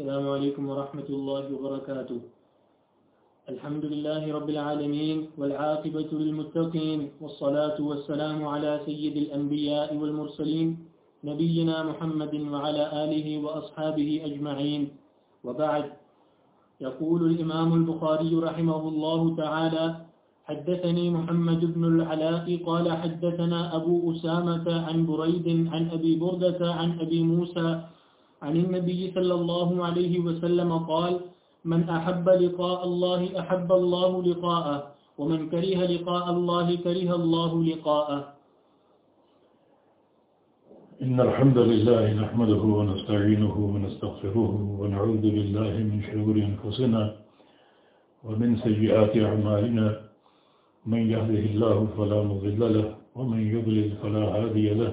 السلام عليكم ورحمة الله وبركاته. الحمد لله رب العالمين والعاقبة للمتقين والصلاة والسلام على سيد الأنبياء والمرسلين نبينا محمد وعلى آله وأصحابه أجمعين. وبعد، يقول الإمام البخاري رحمه الله تعالى حدثني محمد بن العلاء قال حدثنا أبو أسامة عن بريد عن أبي بردة عن أبي موسى عن النبي صلى الله عليه وسلم قال، من أحب لقاء الله أحب الله لقاءه، ومن كره لقاء الله كره الله لقاءه. إن الحمد لله نحمده ونستعينه ونستغفره ونعوذ بالله من شرور أنفسنا ومن سيئات أعمالنا. من يهده الله فلا مضل له ومن يضلل فلا هادي له.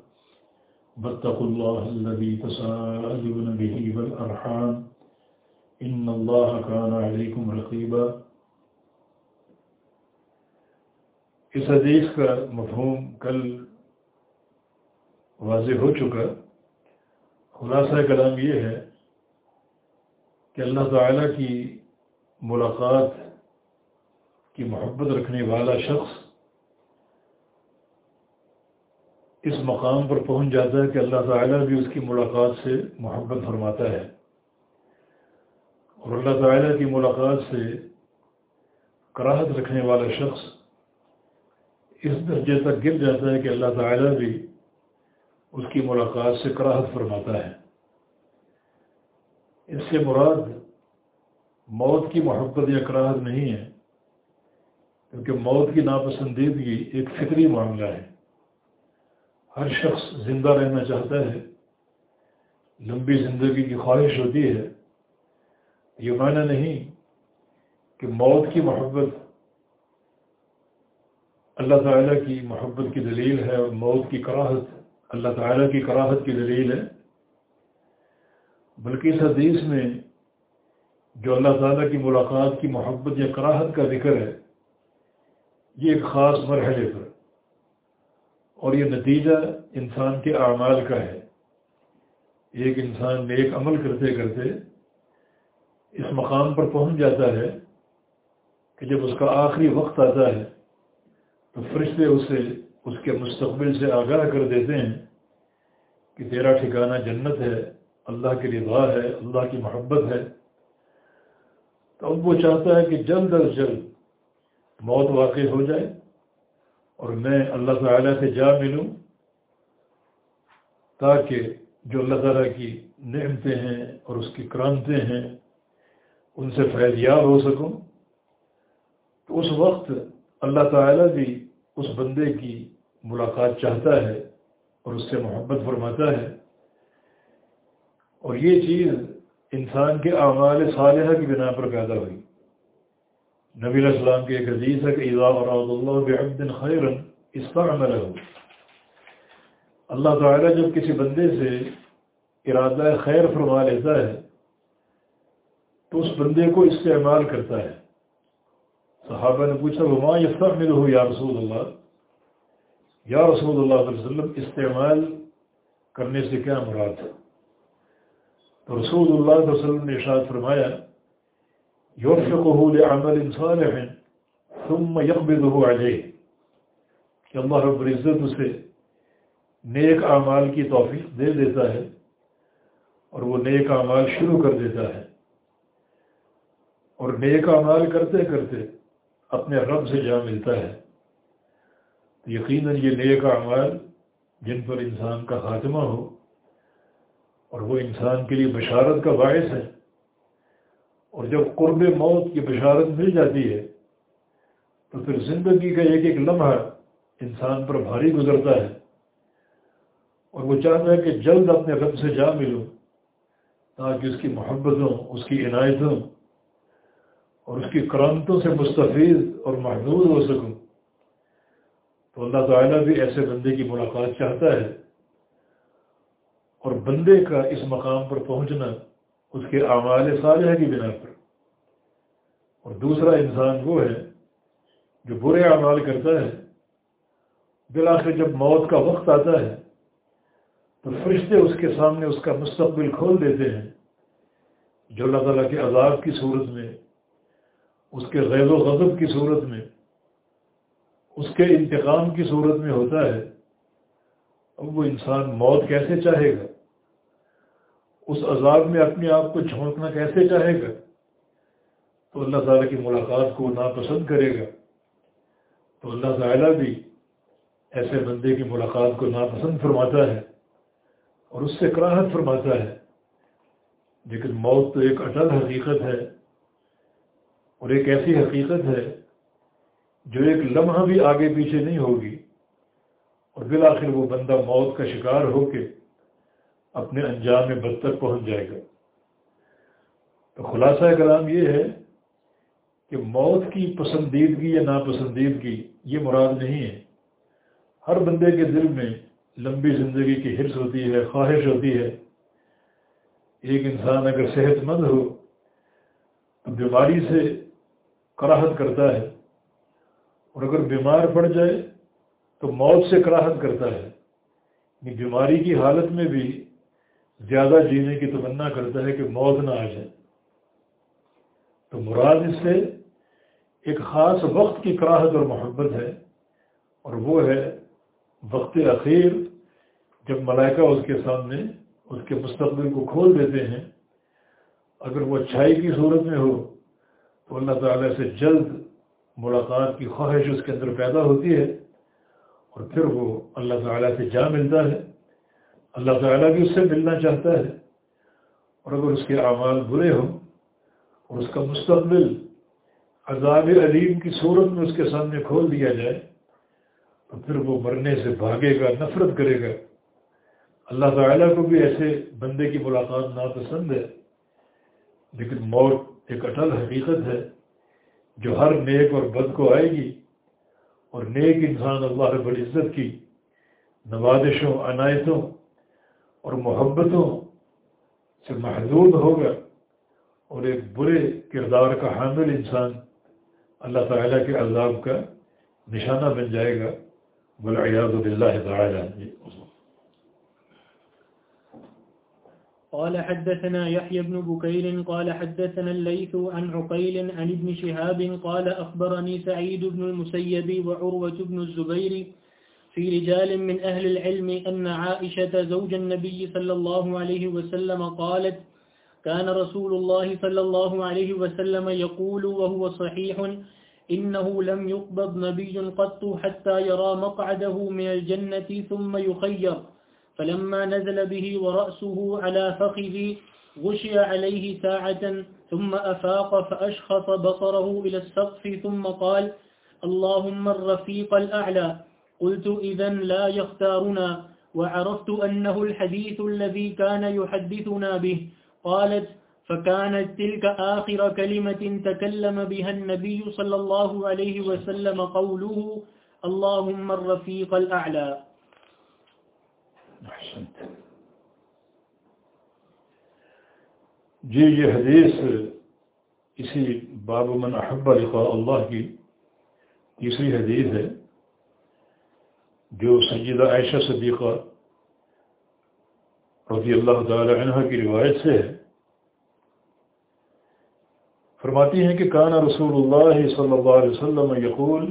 واتقوا الله الذي تساءلون به والأرحام. إن الله كان عليكم رقيبا. اس حدیث کا مفہوم کل واضح ہو چکا. خلاصہ کلام یہ ہے کہ اللہ تعالیٰ کی ملاقات کی محبت رکھنے والا شخص اس مقام پر پہنچ جاتا ہے کہ اللہ تعالیٰ بھی اس کی ملاقات سے محبت فرماتا ہے۔ اور اللہ تعالیٰ کی ملاقات سے کراہت رکھنے والا شخص اس درجے تک گر جاتا ہے کہ اللہ تعالیٰ بھی اس کی ملاقات سے کراہت فرماتا ہے۔ اس سے مراد موت کی محبت یا کراہت نہیں ہے، کیونکہ موت کی ناپسندیدگی ایک فطری معاملہ ہے۔ ہر شخص زندہ رہنا چاہتا ہے، لمبی زندگی کی خواہش ہوتی ہے، یہ معنی نہیں کہ موت کی محبت اللہ تعالیٰ کی محبت کی دلیل ہے اور موت کی کراہت، اللہ تعالیٰ کی کراہت کی دلیل ہے۔ بلکہ اس حدیث میں جو اللہ تعالیٰ کی ملاقات کی محبت یا کراہت کا ذکر ہے، یہ ایک خاص مرحلے پر اور یہ نتیجہ انسان کے اعمال کا ہے۔ ایک انسان نیک عمل کرتے کرتے اس مقام پر پہنچ جاتا ہے کہ جب اس کا آخری وقت آتا ہے تو فرشتے اسے، اس کے مستقبل سے آگاہ کر دیتے ہیں کہ تیرا ٹھکانہ جنت ہے، اللہ کی رضا ہے، اللہ کی محبت ہے۔ تو اب وہ چاہتا ہے کہ جلد از جلد موت واقع ہو جائے۔ اور میں اللہ تعالیٰ سے جا ملوں تاکہ جو اللہ تعالیٰ کی نعمتیں ہیں اور اس کی کرامتیں ہیں، ان سے فیض یاب ہو سکوں۔ تو اس وقت اللہ تعالیٰ بھی اس بندے کی ملاقات چاہتا ہے اور اس سے محبت فرماتا ہے۔ اور یہ چیز انسان کے اعمال صالحہ کی بنا پر پیدا ہوئی۔ نبی علیہ السلام کی ایک حدیث ہے کہ اراد اللہ بعبد خیرا استعمله اللہ تعالیٰ جب کسی بندے سے ارادہ خیر فرما لیتا ہے، تو اس بندے کو استعمال کرتا ہے۔ صحابہ نے پوچھا، وما یستعملہ یا رسول اللہ؟ یا رسول اللہ علیہ وسلم، استعمال کرنے سے کیا مراد ہے؟ تو رسول اللہ علیہ وسلم نے ارشاد فرمایا يوفقه لعمل صالح ثم يقبضه عليه. کہ اللہ رب العزت اسے نیک اعمال کی توفیق دے دیتا ہے اور وہ نیک اعمال شروع کر دیتا ہے اور نیک اعمال کرتے کرتے اپنے رب سے جا ملتا ہے. تو یقیناً یہ نیک اعمال جن پر انسان کا خاتمہ ہو اور وہ انسان کے لیے بشارت کا باعث ہے اور جب قرب موت کی بشارت مل جاتی ہے، تو پھر زندگی کا ایک ایک لمحہ انسان پر بھاری گزرتا ہے۔ اور وہ چاہتا ہے کہ جلد اپنے رب سے جا ملوں، تاکہ اس کی محبتوں، اس کی عنایتوں اور اس کی کرامتوں سے مستفید اور محدود ہو سکوں۔ تو اللہ تعالیٰ بھی ایسے بندے کی ملاقات چاہتا ہے اور بندے کا اس مقام پر پہنچنا اس کے اعمال صالحہ کی بنا پر۔ اور دوسرا انسان وہ ہے جو برے اعمال کرتا ہے بلاخر جب موت کا وقت آتا ہے، تو فرشتے اس کے سامنے اس کا مستقبل کھول دیتے ہیں، جو اللہ تعالیٰ کے عذاب کی صورت میں، اس کے غیر و غضب کی صورت میں، اس کے انتقام کی صورت میں ہوتا ہے۔ اب وہ انسان موت کیسے چاہے گا؟ اس عذاب میں اپنے آپ کو جھونکنا کیسے چاہے گا؟ تو اللہ تعالیٰ کی ملاقات کو ناپسند کرے گا۔ تو اللہ تعالیٰ بھی ایسے بندے کی ملاقات کو ناپسند فرماتا ہے اور اس سے کراہت فرماتا ہے۔ لیکن موت تو ایک اٹل حقیقت ہے اور ایک ایسی حقیقت ہے جو ایک لمحہ بھی آگے پیچھے نہیں ہوگی اور بالآخر وہ بندہ موت کا شکار ہو کے اپنے انجام میں بد تک پہنچ جائے گا۔ تو خلاصہ کلام یہ ہے کہ موت کی پسندیدگی یا ناپسندیدگی یہ مراد نہیں ہے۔ ہر بندے کے دل میں لمبی زندگی کی حرص ہوتی ہے، خواہش ہوتی ہے۔ ایک انسان اگر صحت مند ہو، تو بیماری سے کراہت کرتا ہے۔ اور اگر بیمار پڑ جائے، تو موت سے کراہت کرتا ہے۔ یعنی بیماری کی حالت میں بھی زیادہ جینے کی تمنا کرتا ہے کہ موت نہ آ جائے۔ تو مراد اس سے ایک خاص وقت کی کراہت اور محبت ہے، اور وہ ہے وقت اخیر، جب ملائکہ اس کے سامنے اس کے مستقبل کو کھول دیتے ہیں۔ اگر وہ اچھائی کی صورت میں ہو، تو اللہ تعالیٰ سے جلد ملاقات کی خواہش اس کے اندر پیدا ہوتی ہے، اور پھر وہ اللہ تعالیٰ سے جا ملتا ہے۔ اللہ تعالیٰ بھی اس سے ملنا چاہتا ہے۔ اور اگر اس کے اعمال برے ہوں اور اس کا مستقبل عذاب علیم کی صورت میں اس کے سامنے کھول دیا جائے، تو پھر وہ مرنے سے بھاگے گا، نفرت کرے گا۔ اللہ تعالیٰ کو بھی ایسے بندے کی ملاقات ناپسند ہے۔ لیکن موت ایک اٹل حقیقت ہے جو ہر نیک اور بد کو آئے گی۔ اور نیک انسان اللہ رب العزت کی نوازشوں، عنایتوں اور محبتوں سے محدود ہوگا اور ایک برے کردار کا حامل انسان اللہ تعالیٰ کے عذاب کا نشانہ بن جائے گا۔ بلعیاذ باللہ تعالیٰ۔ قال حدثنا يحيى بن بكير قال حدثنا الليث عن عقيل عن ابن شهاب قال أخبرني سعيد بن المسيب وعروة بن الزبير في رجال من أهل العلم أن عائشة زوج النبي صلى الله عليه وسلم قالت كان رسول الله صلى الله عليه وسلم يقول وهو صحيح إنه لم يقبض نبي قط حتى يرى مقعده من الجنة ثم يخير. فلما نزل به ورأسه على فخذ غشي عليه ساعة، ثم أفاق فأشخص بصره إلى السقف، ثم قال اللهم الرفيق الأعلى. قلت إذا لا يختارنا، وعرفت أنه الحديث الذي كان يحدثنا به. قالت، فكانت تلك آخر كلمة تكلم بها النبي صلى الله عليه وسلم قوله، اللهم الرفيق الأعلى. احسنت جی یہ حدیث اسی باب من احب لقاء اللہ کی تیسری حدیث ہے۔ جو سیدہ عائشہ صدیقہ رضی اللہ تعالی عنہ کی روایت سے ہے، فرماتی ہیں کہ کانا رسول اللہ صلی اللہ علیہ وسلم یقول،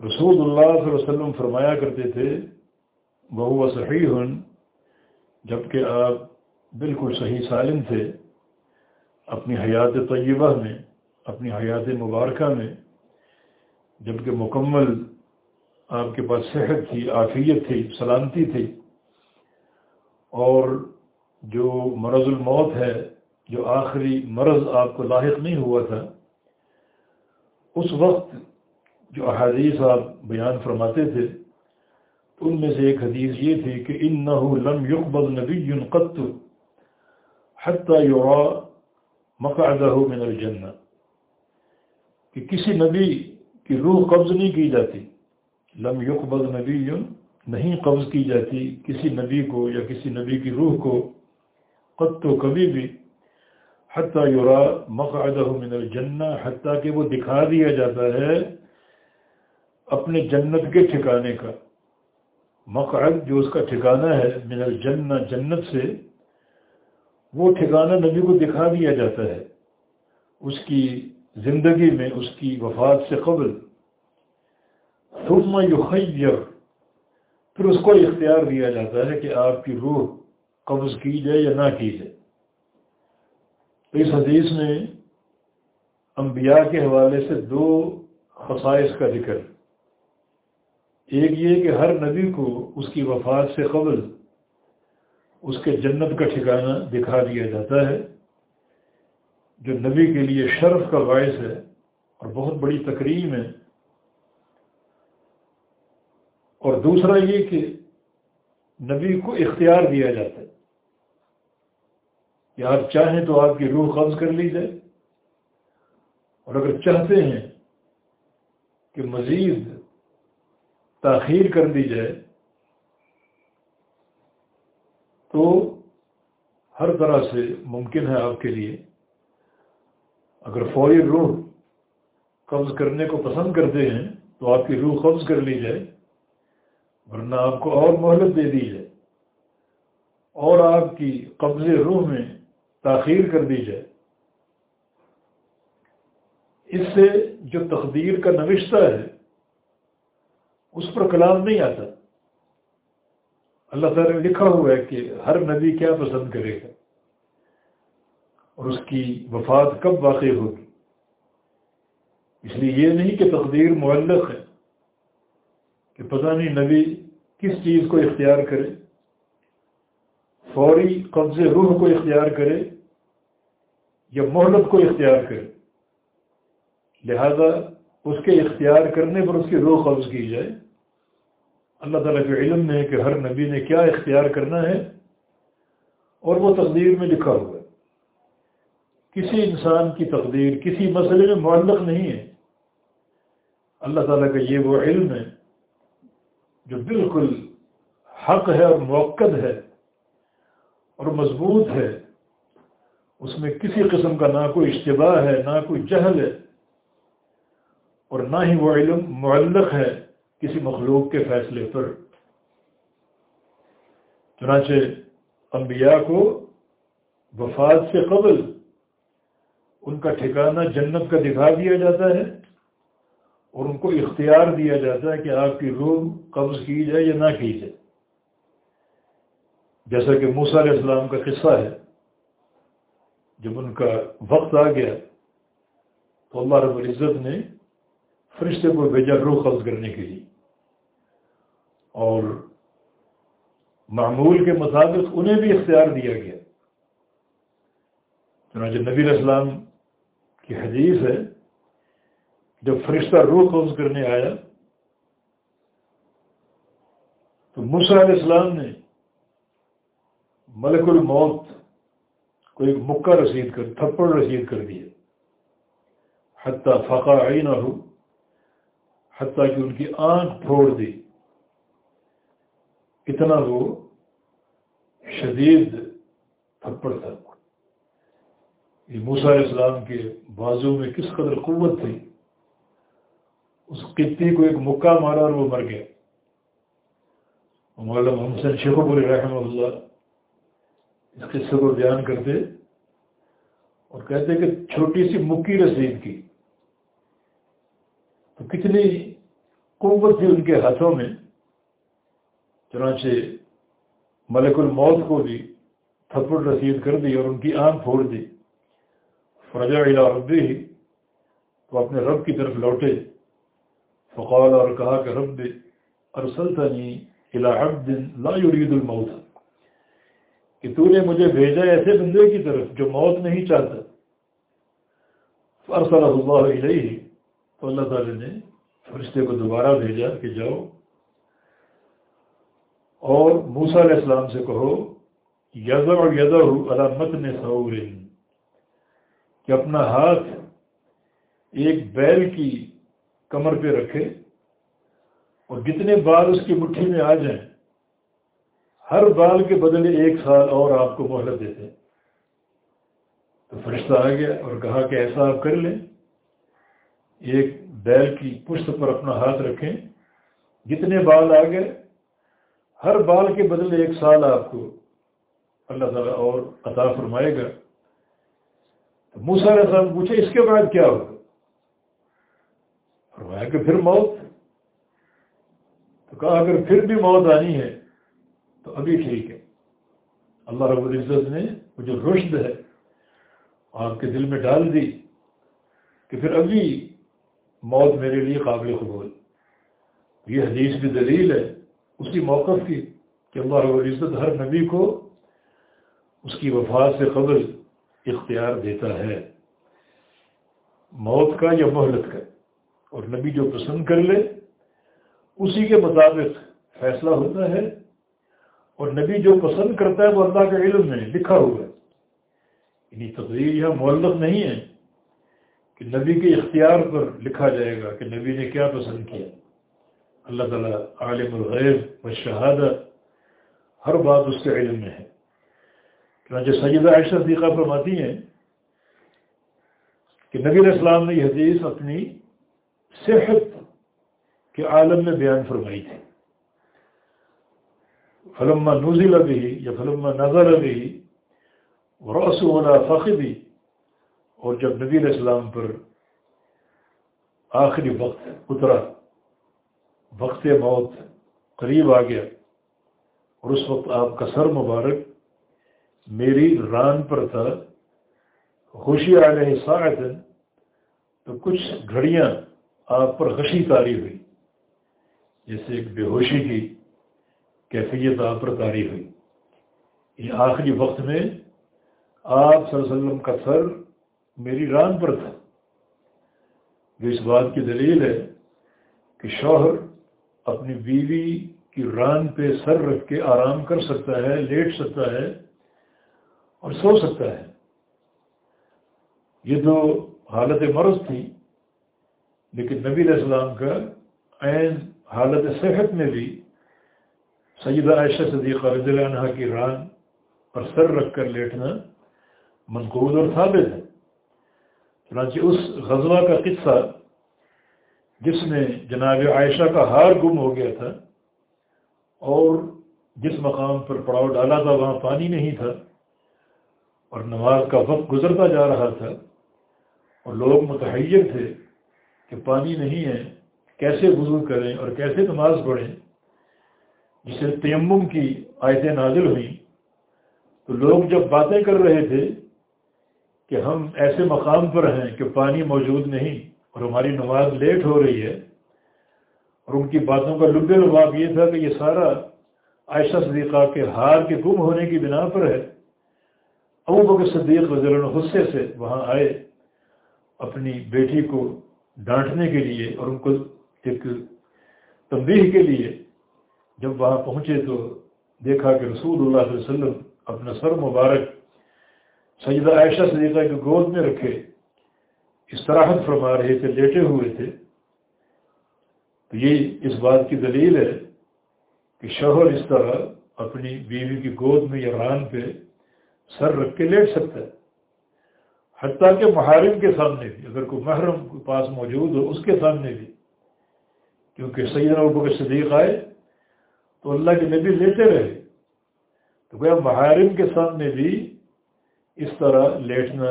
رسول اللہ صلی اللہ علیہ وسلم فرمایا کرتے تھے بہو صحیح ہن جبکہ آپ بالکل صحیح سالم تھے، اپنی حیات طیبہ میں، اپنی حیات مبارکہ میں جبکہ مکمل آپ کے پاس صحت تھی، عافیت تھی، سلامتی تھی۔ اور جو مرض الموت ہے، جو آخری مرض آپ کو لاحق نہیں ہوا تھا، اس وقت جو احادیث آپ بیان فرماتے تھے ان میں سے ایک حدیث یہ تھی کہ ان نہ لم یقبل نبی قط حتیٰ یورا مقعدہ من الجنہ، کہ کسی نبی کی روح قبض نہیں کی جاتی۔ لم یقبض نبی نہیں قبض کی جاتی کسی نبی کو یا کسی نبی کی روح کو قد تو کبھی بھی، حتیٰ یورا مقعدہ من الجنہ، حتیٰ کہ وہ دکھا دیا جاتا ہے اپنے جنت کے ٹھکانے کا۔ مقعد جو اس کا ٹھکانہ ہے من الجنہ، جنت سے، وہ ٹھکانہ نبی کو دکھا دیا جاتا ہے۔ اس کی زندگی میں، اس کی وفات سے قبل ثم یخیر پھر اس کو اختیار دیا جاتا ہے کہ آپ کی روح قبض کی جائے یا نہ کی جائے. تو اس حدیث میں انبیاء کے حوالے سے دو خصائص کا ذکر ایک یہ کہ ہر نبی کو اس کی وفات سے قبل اس کے جنت کا ٹھکانہ دکھا دیا جاتا ہے، جو نبی کے لیے شرف کا باعث ہے اور بہت بڑی تقریم ہے. اور دوسرا یہ کہ نبی کو اختیار دیا جاتا ہے۔ کہ آپ چاہیں تو آپ کی روح قبض کر لی جائے۔ اور اگر چاہتے ہیں کہ مزید تاخیر کر دی جائے، تو ہر طرح سے ممکن ہے آپ کے لیے۔ اگر فوری روح قبض کرنے کو پسند کرتے ہیں، تو آپ کی روح قبض کر لی جائے۔ ورنہ آپ کو اور مہلت دے دی جائے اور آپ کی قبض روح میں تاخیر کر دی جائے۔ اس سے جو تقدیر کا نوشتہ ہے، اس پر کلام نہیں آتا۔ اللہ تعالیٰ نے لکھا ہوا ہے کہ ہر نبی کیا پسند کرے گا اور اس کی وفات کب واقع ہوگی۔ اس لیے یہ نہیں کہ تقدیر معلق ہے۔ کہ پتہ نہیں نبی کس چیز کو اختیار کرے، فوری قبض روح کو اختیار کرے یا مہلت کو اختیار کرے۔ لہذا اس کے اختیار کرنے پر اس کی روح قبض کی جائے۔ اللہ تعالیٰ کے علم میں ہے کہ ہر نبی نے کیا اختیار کرنا ہے اور وہ تقدیر میں لکھا ہوا ہے۔ کسی انسان کی تقدیر کسی مسئلے میں معلق نہیں ہے۔ اللہ تعالیٰ کا یہ وہ علم ہے جو بالکل حق ہے اور موقع ہے اور مضبوط ہے، اس میں کسی قسم کا نہ کوئی اشتباہ ہے، نہ کوئی جہل ہے اور نہ ہی وہ علم معلق ہے کسی مخلوق کے فیصلے پر۔ چنانچہ انبیاء کو وفات سے قبل ان کا ٹھکانہ جنت کا دکھا دیا جاتا ہے۔ اور ان کو اختیار دیا جاتا ہے کہ آپ کی روح قبض کی جائے یا نہ کی جائے۔ جیسا کہ موسیٰ علیہ السلام کا قصہ ہے، جب ان کا وقت آ گیا تو اللہ رب العزت نے فرشتے کو بھیجا روح قبض کرنے کے لیے۔ اور معمول کے مطابق انہیں بھی اختیار دیا گیا۔ چنانچہ نبی السلام کی حدیث ہے جب فرشتہ روح قبض کرنے آیا، تو علیہ السلام نے ملک الموت کو ایک مکہ رسید کر، تھپڑ رسید کر دیا۔ حتیٰ فقا آئی نہ ہو حتیٰ کہ ان کی آنکھ پھوڑ دی۔ اتنا وہ شدید تھپڑ تھا۔ یہ موسیٰ علیہ السلام کے بازو میں کس قدر قوت تھی۔ اس قطی کو ایک مکہ مارا اور وہ مر گیا۔ مولانا محمد شیخ پوری رحمہ اللہ اس قصے کو بیان کرتے اور کہتے کہ چھوٹی سی مکی رسید کی۔ تو کتنی قوت تھی ان کے ہاتھوں میں، چنانچہ ملک الموت کو بھی تھپڑ رسید کر دی اور ان کی آنکھ پھوڑ دی۔ فرجا ربی ہی تو اپنے رب کی طرف لوٹے۔ فقال اور کہا کہ رب ارسلتنی الى عبد لا يريد الموت. کہ تو نے مجھے بھیجا ایسے بندے کی طرف جو موت نہیں چاہتا۔ فرسل اللہ علیہ تو اللہ تعالی نے فرشتے کو دوبارہ بھیجا کہ جاؤ۔ اور موسیٰ علیہ السلام سے کہو یزا اور یزا علامت نے سعور کہ اپنا ہاتھ ایک بیل کی کمر پہ رکھے اور جتنے بال اس کی مٹھی میں آ جائیں، ہر بال کے بدلے ایک سال اور آپ کو مہلت دیتے تو فرشتہ آ گیا اور کہا کہ ایسا آپ کر لیں، ایک بیل کی پشت پر اپنا ہاتھ رکھیں۔ جتنے بال آ گئے، ہر بال کے بدلے ایک سال آپ کو اللہ تعالیٰ اور عطا فرمائے گا۔ تو موسا علیہ السلام پوچھے، اس کے بعد کیا ہوگا؟ فرمایا کہ پھر موت؟ تو کہا اگر پھر بھی موت آنی ہے، تو ابھی ٹھیک ہے۔ اللہ رب العزت نے وہ جو رشد ہے آپ کے دل میں ڈال دی کہ پھر ابھی موت میرے لیے قابل قبول۔ یہ حدیث بھی دلیل ہے اسی موقف کی کہ اللہ رب العزت ہر نبی کو اس کی وفات سے قبل اختیار دیتا ہے، موت کا یا مہلت کا۔ اور نبی جو پسند کر لے، اسی کے مطابق فیصلہ ہوتا ہے۔ اور نبی جو پسند کرتا ہے، وہ اللہ کے علم میں لکھا ہوا ہے۔ یعنی تقریر یہاں معلق نہیں ہے کہ نبی کے اختیار پر لکھا جائے گا کہ نبی نے کیا پسند کیا۔ اللہ تعالیٰ عالم الغیب و شہادت ہر بات اس کے علم میں ہے۔ چنانچہ سیدہ عائشہ صدیقہ فرماتی ہیں کہ نبی علیہ السلام نے یہ حدیث اپنی صحت کے عالم میں بیان فرمائی تھی۔ فلما نزل بھی یا فلما نظر بھی رس والا فخری اور جب نبی علیہ السلام پر آخری وقت اترا، وقت موت قریب آ گیا، اور اس وقت آپ کا سر مبارک میری ران پر تھا، خوشی علیہ ساعت تو کچھ گھڑیاں آپ پر غشی تاری ہوئی۔ جیسے ایک بے ہوشی کی کیفیت آپ پر تاری ہوئی۔ یہ آخری وقت میں آپ صلی اللہ علیہ وسلم کا سر میری ران پر تھا۔ جو اس بات کی دلیل ہے کہ شوہر اپنی بیوی کی ران پہ سر رکھ کے آرام کر سکتا ہے، لیٹ سکتا ہے اور سو سکتا ہے۔ یہ تو حالت مرض تھی لیکن نبی علیہ السلام کا عین حالت صحت میں بھی سیدہ عائشہ صدیقہ رضی اللہ عنہ کی ران پر سر رکھ کر لیٹنا منقول اور ثابت ہے۔ چنانچہ اس غزوہ کا قصہ جس میں جناب عائشہ کا ہار گم ہو گیا تھا اور جس مقام پر پڑاؤ ڈالا تھا وہاں پانی نہیں تھا اور نماز کا وقت گزرتا جا رہا تھا اور لوگ متحیر تھے کہ پانی نہیں ہے، کیسے وضو کریں اور کیسے نماز پڑھیں؟ جسے تیمم کی آیتیں نازل ہوئیں، تو لوگ جب باتیں کر رہے تھے کہ ہم ایسے مقام پر ہیں کہ پانی موجود نہیں اور ہماری نماز لیٹ ہو رہی ہے، اور ان کی باتوں کا لب لباب یہ تھا کہ یہ سارا عائشہ صدیقہ کے ہار کے گم ہونے کی بنا پر ہے۔ ابو بکر صدیق رضی اللہ غصے سے وہاں آئے، اپنی بیٹی کو ڈانٹنے کے لیے اور ان کو ایک تنبیہ کے لیے جب وہاں پہنچے تو دیکھا کہ رسول اللہ علیہ وسلم اپنا سر مبارک سیدہ عائشہ صدیقہ کے گود میں رکھے، استراحت فرما رہے تھے، لیٹے ہوئے تھے۔ تو یہ اس بات کی دلیل ہے کہ شوہر اس طرح اپنی بیوی کی گود میں یا ران پہ سر رکھ کے لیٹ سکتا ہے۔ حتیٰ کہ محارم کے سامنے بھی، اگر کوئی محرم کے پاس موجود ہو، اس کے سامنے بھی۔ کیونکہ سیدنا ابو کے صدیق آئے تو اللہ کے نبی لیتے رہے۔ تو گویا محارم کے سامنے بھی اس طرح لیٹنا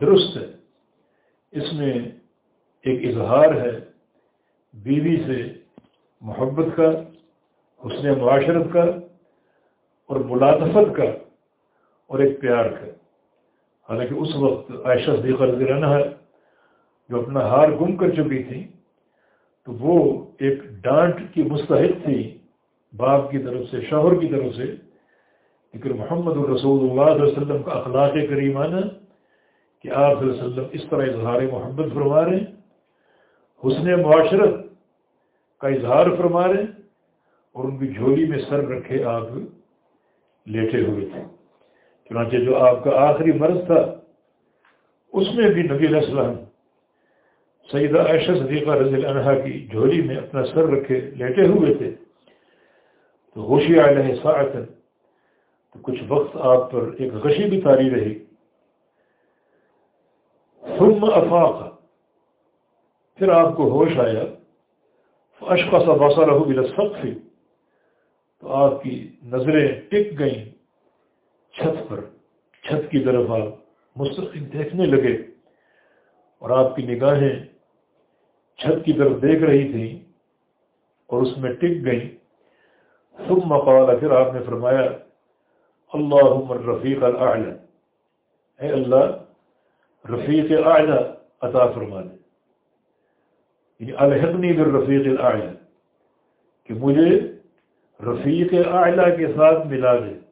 درست ہے۔ اس میں ایک اظہار ہے بیوی سے محبت کا، حسن معاشرت کا، اور ملاطفت کا، اور ایک پیار کا۔ حالانکہ اس وقت عائشہ صدیقہ رضی عنہ جو اپنا ہار گم کر چکی تھی تو وہ ایک ڈانٹ کی مستحق تھی باپ کی طرف سے، شوہر کی طرف سے لیکن محمد الرسول اللہ علیہ وسلم کا اخلاق کریمانہ، کہ آپ صلی اللہ علیہ وسلم اس طرح اظہار محبت فرما رہے حسن معاشرت کا اظہار فرما رہے اور ان کی جھولی میں سر رکھے آپ لیٹے ہوئے تھے۔ چنانچہ جو آپ کا آخری مرض تھا، اس میں بھی نبی علیہ السلام سیدہ عائشہ صدیقہ رضی اللہ عنہ کی جھولی میں اپنا سر رکھے لیٹے ہوئے تھے۔ تو غشی علیہ ساعت تو کچھ وقت آپ پر ایک غشی بھی تاری رہی۔ ثم افاق۔ پھر آپ کو ہوش آیا۔ اشقا سا باسا رہو بلا تو آپ کی نظریں ٹک گئیں۔ چھت پر، چھت کی طرف آپ مستقل دیکھنے لگے اور آپ کی نگاہیں چھت کی طرف دیکھ رہی تھیں اور اس میں ٹک گئیں۔ ثم قال، پھر آپ نے فرمایا اللہ عمر رفیق الاعلی اے اللہ، رفیق اعلی عطا فرما دے۔ یعنی الحقنی بالرفیق الاعلی کہ مجھے رفیق اعلی کے ساتھ ملا دے۔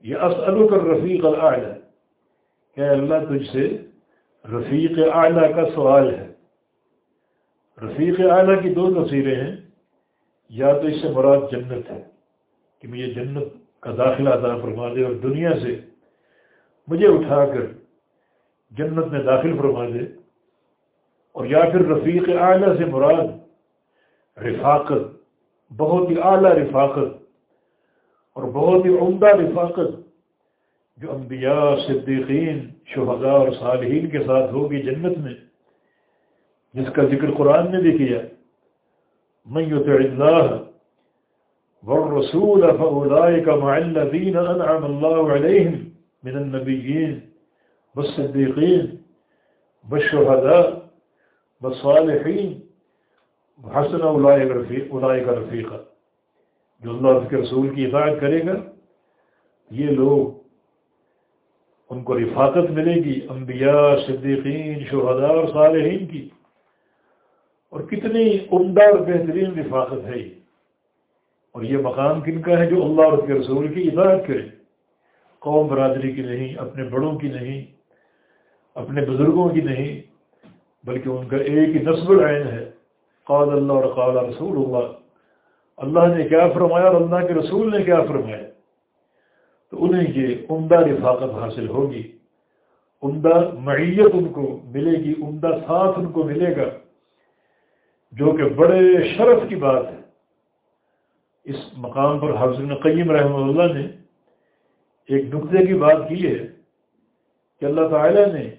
یہ اسلو کر رفیق الاعلی کہ اللہ تجھ سے رفیق اعلی کا سوال ہے۔ رفیق اعلیٰ کی دو تصویریں ہیں۔ یا تو اس سے مراد جنت ہے کہ مجھے جنت کا داخلہ ادا فرما دے اور دنیا سے مجھے اٹھا کر جنت میں داخل فرما دے۔ اور یا پھر رفیق اعلیٰ سے مراد رفاقت، بہت ہی اعلیٰ رفاقت۔ اور بہت ہی عمدہ رفاقت جو انبیاء، صدیقین، شہداء اور صالحین کے ساتھ ہوگی جنت میں، جس کا ذکر قرآن نے بھی کیا۔ من يطع الله والرسول فأولئك مع الذين أنعم الله عليهم من النبيين والصديقين والشهداء والصالحين وحسن أولئك أولئك رفيقا جو اللہ کے رسول کی اطاعت کرے گا، یہ لوگ ان کو رفاقت ملے گی، انبیاء، صدیقین، شہداء اور صالحین کی۔ اور کتنی عمدہ اور بہترین رفاقت ہے یہ۔ اور یہ مقام کن کا ہے جو اللہ اور کے رسول کی عبادت کرے؟ قوم برادری کی نہیں، اپنے بڑوں کی نہیں، اپنے بزرگوں کی نہیں، بلکہ ان کا ایک ہی نصب العین ہے۔ قال اللہ اور قال رسول اللہ۔ اللہ نے کیا فرمایا اور اللہ کے رسول نے کیا فرمایا؟ تو انہیں یہ عمدہ رفاقت حاصل ہوگی۔ عمدہ معیت ان کو ملے گی، عمدہ ساتھ ان کو ملے گا۔ جو کہ بڑے شرف کی بات ہے۔ اس مقام پر حضرت قیم رحمہ اللہ نے ایک نقطے کی بات کی ہے کہ اللہ تعالی نے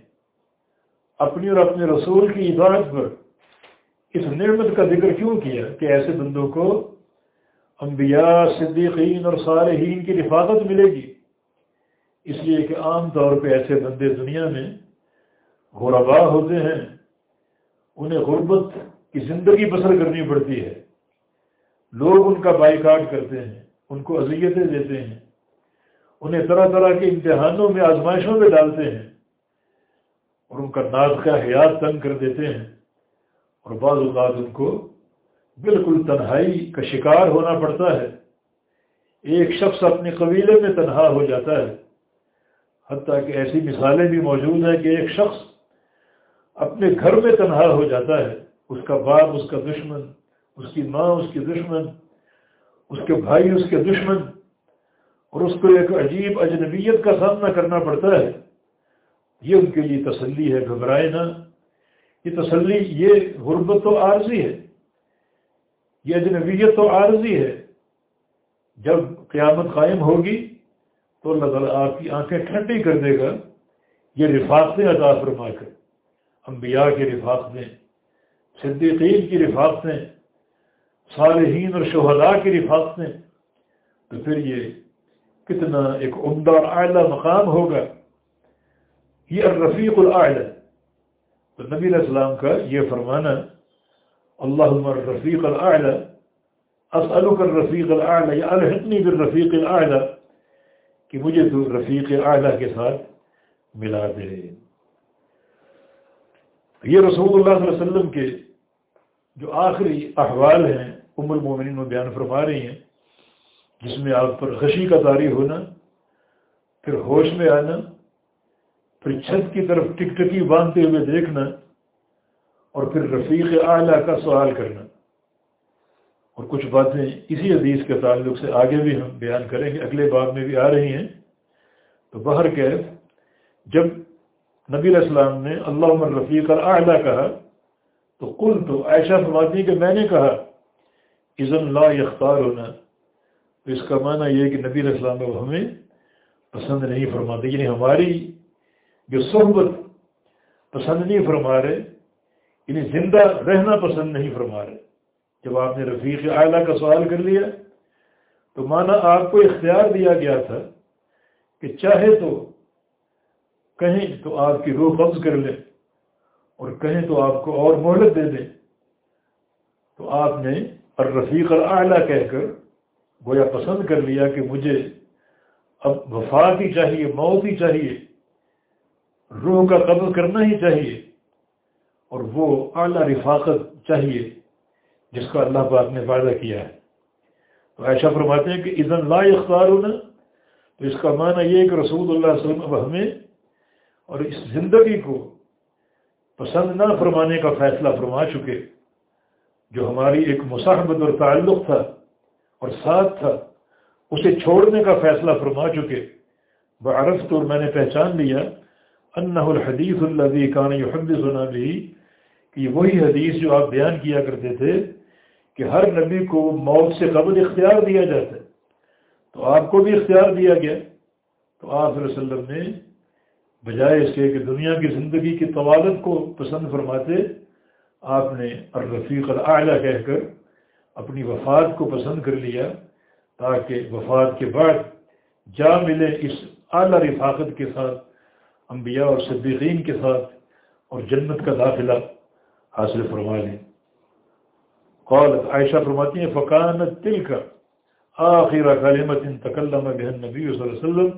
اپنی اور اپنے رسول کی عبادت پر اس نعمت کا ذکر کیوں کیا کہ ایسے بندوں کو انبیاء، صدیقین اور صالحین کی رفاقت ملے گی۔ اس لیے کہ عام طور پہ ایسے بندے دنیا میں غربا ہوتے ہیں، انہیں غربت کی زندگی بسر کرنی پڑتی ہے۔ لوگ ان کا بائیکاٹ کرتے ہیں، ان کو اذیتیں دیتے ہیں، انہیں طرح طرح کے امتحانوں میں آزمائشوں میں ڈالتے ہیں اور ان کا ناز کا حیات تنگ کر دیتے ہیں اور بعض اوقات ان کو بالکل تنہائی کا شکار ہونا پڑتا ہے۔ ایک شخص اپنے قبیلے میں تنہا ہو جاتا ہے۔ حتیٰ کہ ایسی مثالیں بھی موجود ہیں کہ ایک شخص اپنے گھر میں تنہا ہو جاتا ہے۔ اس کا باپ، اس کا دشمن، اس کی ماں، اس کی دشمن، اس کے بھائی، اس کے دشمن۔ اور اس کو ایک عجیب اجنبیت کا سامنا کرنا پڑتا ہے۔ یہ ان کے لیے تسلی ہے، گھبرائے نہ۔ یہ تسلی، یہ غربت تو عارضی ہے۔ یہ اجنبیت تو عارضی ہے۔ جب قیامت قائم ہوگی تو اللہ تعالیٰ آپ کی آنکھیں ٹھنڈی کر دے گا۔ یہ رفاقتیں عطا فرما کر انبیاء کے رفاقتیں صدیقین کی رفاقتیں صالحین اور شہداء کی رفاقتیں تو پھر یہ کتنا ایک عمدہ اور اعلیٰ مقام ہوگا۔ یہ الرفیق العلیٰ تو نبی علیہ السلام کا یہ فرمانا اللہ عمر رفیق العلیٰ اسألک الرفیق العلیٰ یا الحقنی بالرفیق العلیٰ کہ مجھے تو رفیق اعلیٰ کے ساتھ ملا دے۔ یہ رسول اللہ صلی اللہ علیہ وسلم کے جو آخری احوال ہیں، ام المومنین میں بیان فرما رہی ہیں، جس میں آپ پر غشی کا تاری ہونا، پھر ہوش میں آنا، پھر چھت کی طرف ٹک ٹکی باندھتے ہوئے دیکھنا اور پھر رفیق اعلیٰ کا سوال کرنا۔ اور کچھ باتیں اسی حدیث کے تعلق سے آگے بھی ہم بیان کریں گے، اگلے باب میں بھی آ رہی ہیں۔ تو بہر کیف، جب نبی علیہ السلام نے اللہ عمر رفیق اعلیٰ کہا، تو کل تو ایسا فرماتی کہ میں نے کہا عزم لا اختار ہونا تو اس کا معنی یہ کہ نبی علیہ السلام اب ہمیں پسند نہیں فرماتے یعنی ہماری جو صحبت پسند نہیں فرما رہے یعنی زندہ رہنا پسند نہیں فرما رہے۔ جب آپ نے رفیق اعلیٰ کا سوال کر لیا، تو مانا آپ کو اختیار دیا گیا تھا کہ چاہے تو کہیں تو آپ کی روح قبض کر لیں اور کہیں تو آپ کو اور مہلت دے دیں۔ تو آپ نے اور رفیق اعلیٰ کہہ کر گویا پسند کر لیا کہ مجھے اب وفات ہی چاہیے، موت ہی چاہیے، روح کا قبض کرنا ہی چاہیے۔ اور وہ اعلیٰ رفاقت چاہیے جس کا اللہ پاک نے وعدہ کیا ہے۔ تو ایسا فرماتے ہیں کہ عزن لا اختار ہونا تو اس کا معنی یہ کہ رسول اللہ علیہ وسلم ہمیں اور اس زندگی کو پسند نہ فرمانے کا فیصلہ فرما چکے، جو ہماری ایک مصاحبت اور تعلق تھا اور ساتھ تھا، اسے چھوڑنے کا فیصلہ فرما چکے۔ بعرف تو میں نے پہچان لیا انہ الحدیث اللہ کان یحد سنا بھی کہ وہی حدیث جو آپ بیان کیا کرتے تھے کہ ہر نبی کو موت سے قبل اختیار دیا جاتا ہے۔ تو آپ کو بھی اختیار دیا گیا۔ تو آپ علیہ وسلم نے بجائے اس کے کہ دنیا کی زندگی کی طوالت کو پسند فرماتے، آپ نے الرفیق اعلیٰ کہہ کر اپنی وفات کو پسند کر لیا تاکہ وفات کے بعد جا ملے اس اعلیٰ رفاقت کے ساتھ، انبیاء اور صدیقین کے ساتھ اور جنت کا داخلہ۔ حاصل فرما لیں قالت، عائشہ فرماتی ہیں فقانت تل کا آخر کلمت تکلم بہن نبی صلی اللہ علیہ وسلم۔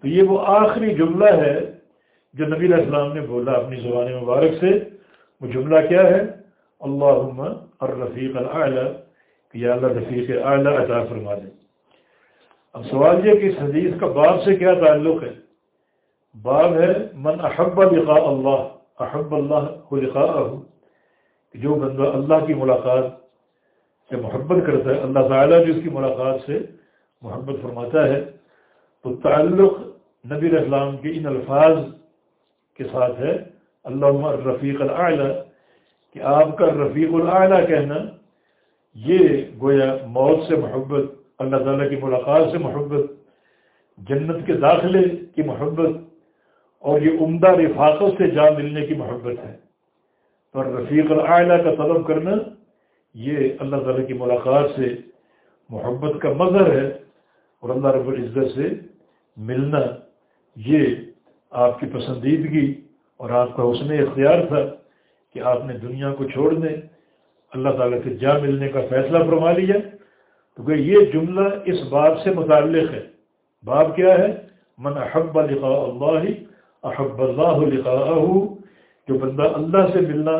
تو یہ وہ آخری جملہ ہے جو نبی علیہ السلام نے بولا اپنی زبان مبارک سے۔ وہ جملہ کیا ہے؟ اللہ الرفیق الاعلیٰ کہ یا اللہ رفیق اعلیٰ عطا فرما دیں اب سوال یہ کہ اس حدیث کا باب سے کیا تعلق ہے؟ باب ہے، من احب لقاء اللہ۔ احب اللہ کو لقاء کہ جو بندہ اللہ کی ملاقات سے محبت کرتا ہے، اللہ تعالیٰ جو اس کی ملاقات سے محبت فرماتا ہے۔ تو تعلق نبی السلام کے ان الفاظ کے ساتھ ہے اللہ رفیق العلیٰ کہ آپ کا رفیق العلیٰ کہنا، یہ گویا موت سے محبت، اللہ تعالیٰ کی ملاقات سے محبت، جنت کے داخلے کی محبت اور یہ عمدہ رفاقت سے جا ملنے کی محبت ہے۔ اور رفیق العلیٰ کا طلب کرنا، یہ اللہ تعالیٰ کی ملاقات سے محبت کا مظہر ہے اور اللہ رب العزت سے ملنا، یہ آپ کی پسندیدگی اور آپ کا حسن اختیار تھا کہ آپ نے دنیا کو چھوڑ دیں۔ اللہ تعالیٰ سے جا ملنے کا فیصلہ فرما لیا۔ تو کہ یہ جملہ اس باب سے متعلق ہے۔ باب کیا ہے؟ من احب لقاء اللہ احب اللہ لقاءہ جو بندہ اللہ سے ملنا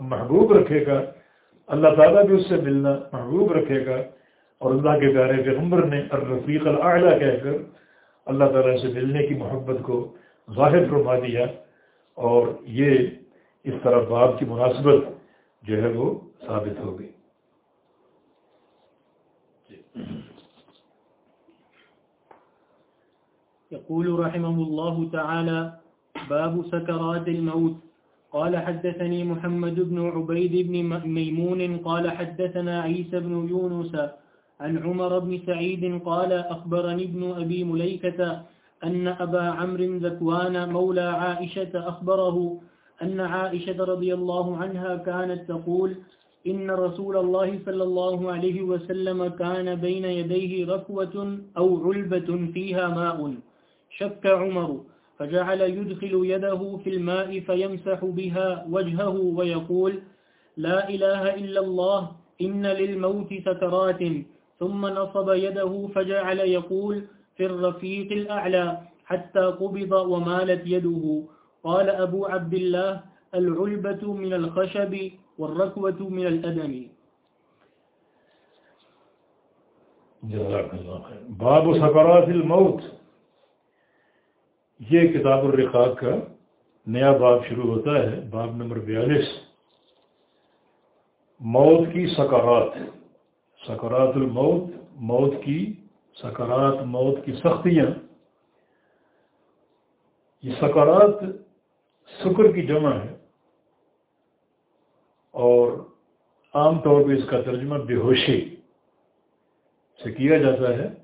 محبوب رکھے گا، اللہ تعالیٰ بھی اس سے ملنا محبوب رکھے گا، اور اللہ کے پیارے پیغمبر نے الرفیق العلیٰ کہہ کر اللہ تعالیٰ سے ملنے کی محبت کو ظاہر فرما دیا۔ اور یہ اس طرح باب کی مناسبت جو ہے وہ ثابت ہو گئی۔ يقول رحمه الله تعالى باب سكرات الموت. قال حدثني محمد بن عبيد بن ميمون. قال حدثنا عيسى بن يونس عن عمر بن سعيد. قال أخبرني ابن أبي مليكة أن أبا عمرو ذكوان مولى عائشة أخبره أن عائشة رضي الله عنها كانت تقول إن رسول الله صلى الله عليه وسلم كان بين يديه ركوة أو علبة فيها ماء. شك عمر. فجعل يدخل يده في الماء فيمسح بها وجهه ويقول، لا إله إلا الله، إن للموت سكرات ثم نصب يده فجعل يقول، في الرفيق الأعلى، حتى قبض ومالت يده. قال أبو عبد الله، العلبة من الخشب والركوة من الأدم. جزاك الله خير. باب سكرات الموت. یہ کتاب الرقاق کا نیا باب شروع ہوتا ہے، باب نمبر بیالیس۔ موت کی سکارات سکرات الموت، موت کی سکرات، موت کی سختیاں۔ یہ سکارات شکر کی جمع ہے اور عام طور پہ اس کا ترجمہ بے ہوشی سے کیا جاتا ہے۔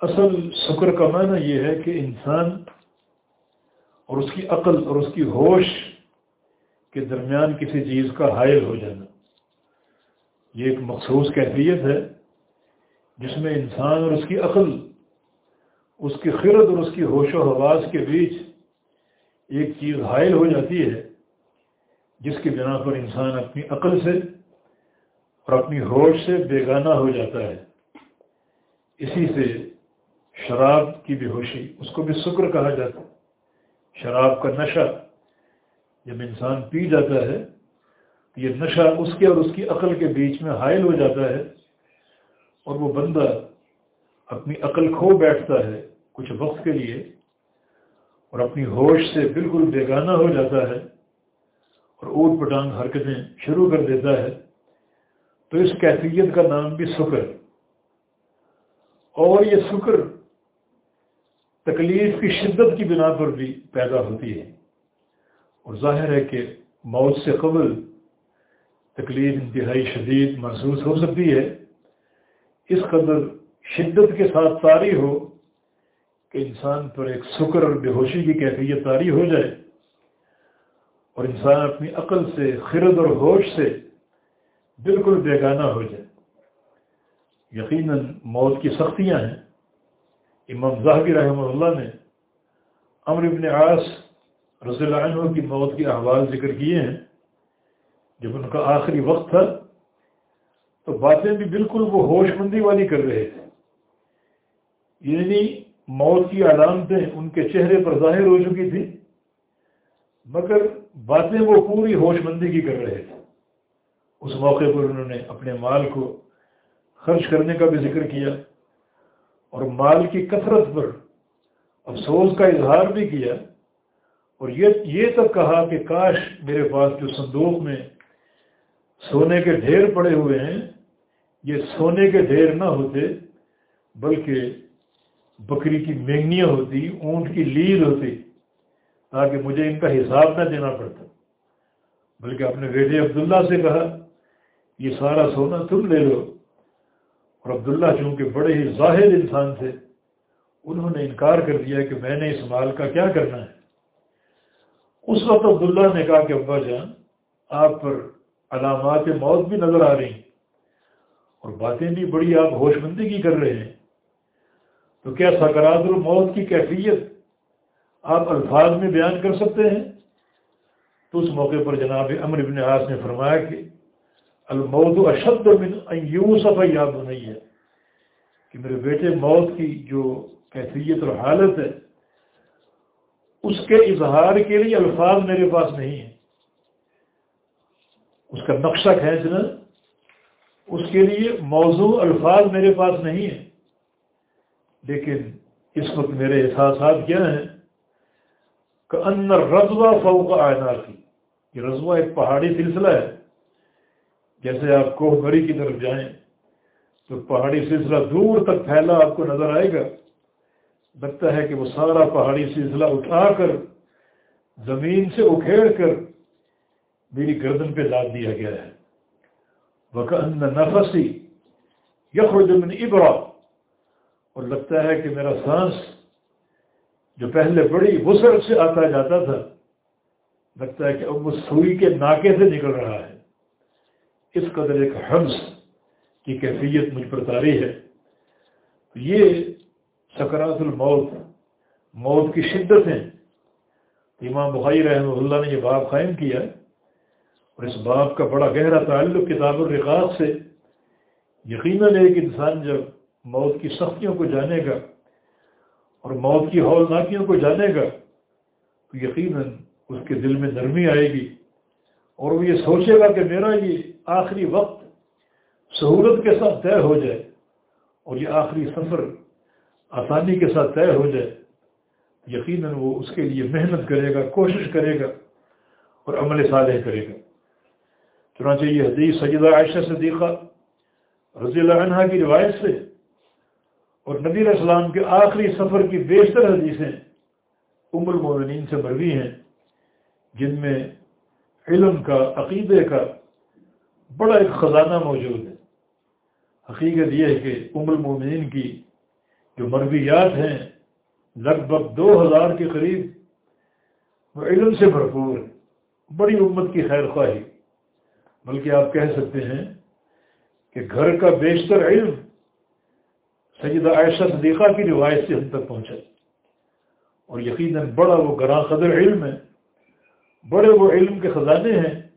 اصل شکر کا معنی یہ ہے کہ انسان اور اس کی عقل اور اس کی ہوش کے درمیان کسی چیز کا حائل ہو جانا۔ یہ ایک مخصوص کیفیت ہے جس میں انسان اور اس کی عقل، اس کی خرد اور اس کی ہوش و حواس کے بیچ ایک چیز حائل ہو جاتی ہے جس کی بنا پر انسان اپنی عقل سے اور اپنی ہوش سے بیگانہ ہو جاتا ہے۔ اسی سے شراب کی بھی ہوشی، اس کو بھی شکر کہا جاتا ہے۔ شراب کا نشہ جب انسان پی جاتا ہے، تو یہ نشہ اس کے اور اس کی عقل کے بیچ میں حائل ہو جاتا ہے اور وہ بندہ اپنی عقل کھو بیٹھتا ہے کچھ وقت کے لیے اور اپنی ہوش سے بالکل بیگانہ ہو جاتا ہے اور اوٹ پٹانگ حرکتیں شروع کر دیتا ہے۔ تو اس کیفیت کا نام بھی شکر اور یہ شکر تکلیف کی شدت کی بنا پر بھی پیدا ہوتی ہے۔ اور ظاہر ہے کہ موت سے قبل تکلیف انتہائی شدید محسوس ہو سکتی ہے۔ اس قدر شدت کے ساتھ تاری ہو کہ انسان پر ایک شکر اور بے ہوشی کی کیفیت تاری ہو جائے۔ اور انسان اپنی عقل سے، خرد اور ہوش سے بالکل بیگانہ ہو جائے۔ یقیناً موت کی سختیاں ہیں۔ امام ظاہبی رحمہ اللہ نے امر ابن عاص رضی اللہ عنہ کی موت کے احوال ذکر کیے ہیں۔ جب ان کا آخری وقت تھا، تو باتیں بھی بالکل وہ ہوش مندی والی کر رہے تھے۔ یعنی موت کی علامتیں ان کے چہرے پر ظاہر ہو چکی تھی مگر باتیں وہ پوری ہوش مندی کی کر رہے تھے۔ اس موقع پر انہوں نے اپنے مال کو خرچ کرنے کا بھی ذکر کیا۔ اور مال کی کثرت پر افسوس کا اظہار بھی کیا اور یہ تک کہا کہ کاش میرے پاس جو صندوق میں سونے کے ڈھیر پڑے ہوئے ہیں، یہ سونے کے ڈھیر نہ ہوتے، بلکہ بکری کی مینگنیاں ہوتی، اونٹ کی لیل ہوتی، تاکہ مجھے ان کا حساب نہ دینا پڑتا۔ بلکہ اپنے بیٹے عبداللہ سے کہا، یہ سارا سونا تم لے لو۔ اور عبداللہ چونکہ بڑے ہی ظاہر انسان تھے، انہوں نے انکار کر دیا کہ میں نے اس مال کا کیا کرنا ہے۔ اس وقت عبداللہ نے کہا کہ ابا جان، آپ پر علامات موت بھی نظر آ رہی ہیں اور باتیں بھی بڑی آپ ہوش مندی کی کر رہے ہیں۔ تو کیا سکرات الموت کی کیفیت آپ الفاظ میں بیان کر سکتے ہیں؟ تو اس موقع پر جناب امر ابن عاص نے فرمایا کہ الموت اشد من یوں صفائی یاد نہیں ہے کہ میرے بیٹے موت کی جو کیفیت اور حالت ہے، اس کے اظہار کے لیے الفاظ میرے پاس نہیں ہیں۔ اس کا نقشہ کھینچنا اس کے لیے موضوع الفاظ میرے پاس نہیں ہے لیکن اس وقت میرے احساسات کیا ہیں؟ کہ اندر رضوہ فوق آئینہ کی یہ رضوہ ایک پہاڑی سلسلہ ہے۔ جیسے آپ کوہ بری کی طرف جائیں تو پہاڑی سلسلہ دور تک پھیلا آپ کو نظر آئے گا۔ لگتا ہے کہ وہ سارا پہاڑی سلسلہ اٹھا کر زمین سے اکھیڑ کر میری گردن پہ لاد دیا گیا ہے۔ وہ نفسی یخرج من ابرا اور لگتا ہے کہ میرا سانس جو پہلے بڑی وسعت سے آتا جاتا تھا، لگتا ہے کہ اب وہ سوئی کے ناکے سے نکل رہا ہے۔ اس قدر ایک حمس کی کیفیت مجھ پر تاری ہے۔ یہ سکرات الموت، موت کی شدت ہیں امام بخاری رحمہ اللہ نے یہ باب قائم کیا اور اس باب کا بڑا گہرا تعلق کتاب الرقاق سے۔ یقیناً ایک انسان جب موت کی سختیوں کو جانے گا اور موت کی ہولناکیوں کو جانے گا، تو یقیناً اس کے دل میں نرمی آئے گی اور وہ یہ سوچے گا کہ میرا یہ آخری وقت سہولت کے ساتھ طے ہو جائے اور یہ آخری سفر آسانی کے ساتھ طے ہو جائے، یقیناً وہ اس کے لیے محنت کرے گا، کوشش کرے گا اور عمل صالح کرے گا۔ چنانچہ یہ حدیث سیدہ عائشہ صدیقہ رضی اللہ عنہ کی روایت سے اور نبی السلام کے آخری سفر کی بیشتر حدیثیں ام المومنین سے مروی ہیں، جن میں علم کا، عقیدے کا بڑا ایک خزانہ موجود ہے۔ حقیقت یہ ہے کہ ام المومنین کی جو مرویات ہیں لگ بھگ دو ہزار کے قریب، وہ علم سے بھرپور ہے بڑی امت کی خیر خواہی۔ بلکہ آپ کہہ سکتے ہیں کہ گھر کا بیشتر علم سیدہ عائشہ صدیقہ کی روایت سے ہم تک پہنچا اور یقیناً بڑا وہ گراں قدر علم ہے۔ بڑے وہ علم کے خزانے ہیں۔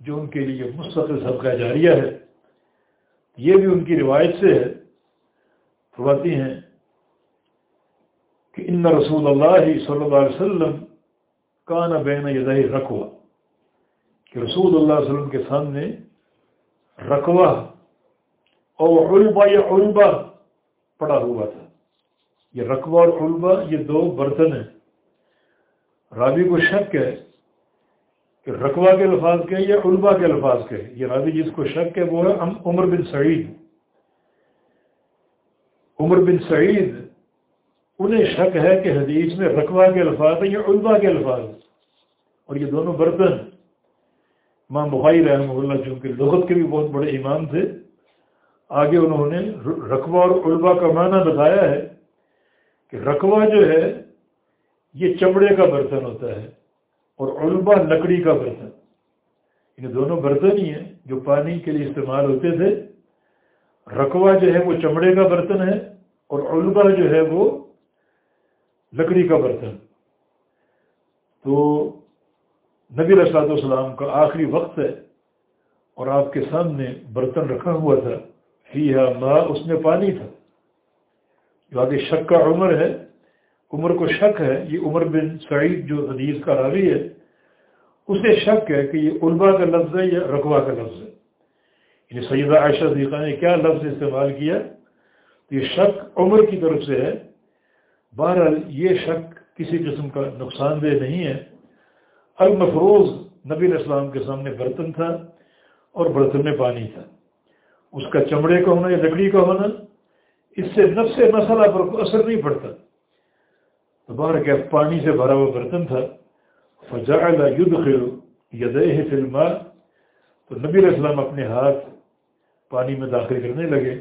جو ان کے لیے مستقل صدقہ جاریہ ہے، یہ بھی ان کی روایت سے ہے، فرماتی ہیں کہ ان رسول اللہ صلی اللہ علیہ وسلم کا نہ بین یدہ رکھوا کہ رسول اللہ علیہ وسلم کے سامنے رکوا اور علبا یا علبا پڑا ہوا تھا۔ یہ رقبہ اور علبا یہ دو برتن ہیں۔ راوی کو شک ہے کہ رقبہ کے الفاظ کے یا علبا کے الفاظ کے یہ راوی جس کو شک ہے وہ ہے عمر بن سعید. عمر بن سعید، انہیں شک ہے کہ حدیث میں رقبہ کے الفاظ ہیں یا علبا کے الفاظ اور یہ دونوں برتن ماں بخاری رحمہ اللہ چونکہ لغت کے بھی بہت بڑے امام تھے، آگے انہوں نے رقبہ اور علبا کا معنی بتایا ہے کہ رقبہ جو ہے، یہ چمڑے کا برتن ہوتا ہے۔ اور علبا لکڑی کا برتن۔ یہ دونوں برتن ہی ہیں جو پانی کے لیے استعمال ہوتے تھے۔ رقبہ جو ہے وہ چمڑے کا برتن ہے اور علبا جو ہے وہ لکڑی کا برتن۔ تو نبی رسلات والسلام کا آخری وقت ہے اور آپ کے سامنے برتن رکھا ہوا تھا۔ فی ماں اس میں پانی تھا۔ جو آگے شک کا عمر ہے عمر کو شک ہے، یہ عمر بن سعید جو حدیث کا راوی ہے، اسے شک ہے کہ یہ علبا کا لفظ ہے یا رقبہ کا لفظ ہے۔ یعنی سیدہ عائشہ صدیقہ نے کیا لفظ استعمال کیا؟ تو یہ شک عمر کی طرف سے ہے۔ بہرحال یہ شک کسی قسم کا نقصان دہ نہیں ہے۔ المفروض نبی السلام کے سامنے برتن تھا اور برتن میں پانی تھا۔ اس کا چمڑے کا ہونا یا لکڑی کا ہونا، اس سے نفس مسئلہ پر کوئی اثر نہیں پڑتا۔ تو پانی سے بھرا ہوا برتن تھا۔ فجعل يدخل يديه في الماء۔ تو نبی علیہ السلام اپنے ہاتھ پانی میں داخل کرنے لگے۔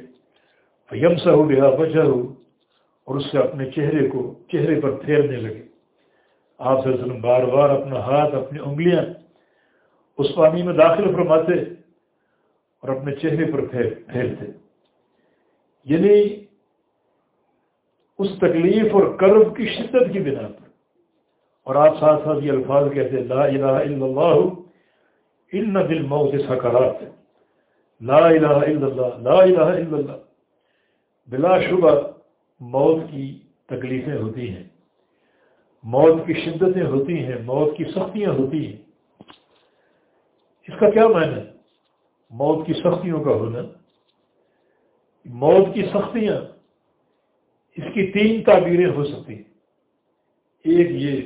فیمسہ بہا وجہ اور اس سے اپنے چہرے کو چہرے پر پھیرنے لگے۔ آپ صلی اللہ علیہ وسلم بار بار اپنا ہاتھ، اپنی انگلیاں اس پانی میں داخل فرماتے اور اپنے چہرے پر پھیرتے۔ یعنی اس تکلیف اور کرب کی شدت کی بنا پر۔ اور آپ ساتھ ساتھ یہ الفاظ کہتے لا الہ الا اللہ، ان دل موت سکرات۔ لا الہ الا اللہ، لا الہ الا اللہ۔ بلا شبہ موت کی تکلیفیں ہوتی ہیں۔ موت کی شدتیں ہوتی ہیں، موت کی سختیاں ہوتی ہیں۔ اس کا کیا معنی؟ ہے موت کی سختیوں کا ہونا۔ موت کی سختیاں اس کی تین تعبیریں ہو سکتی ایک یہ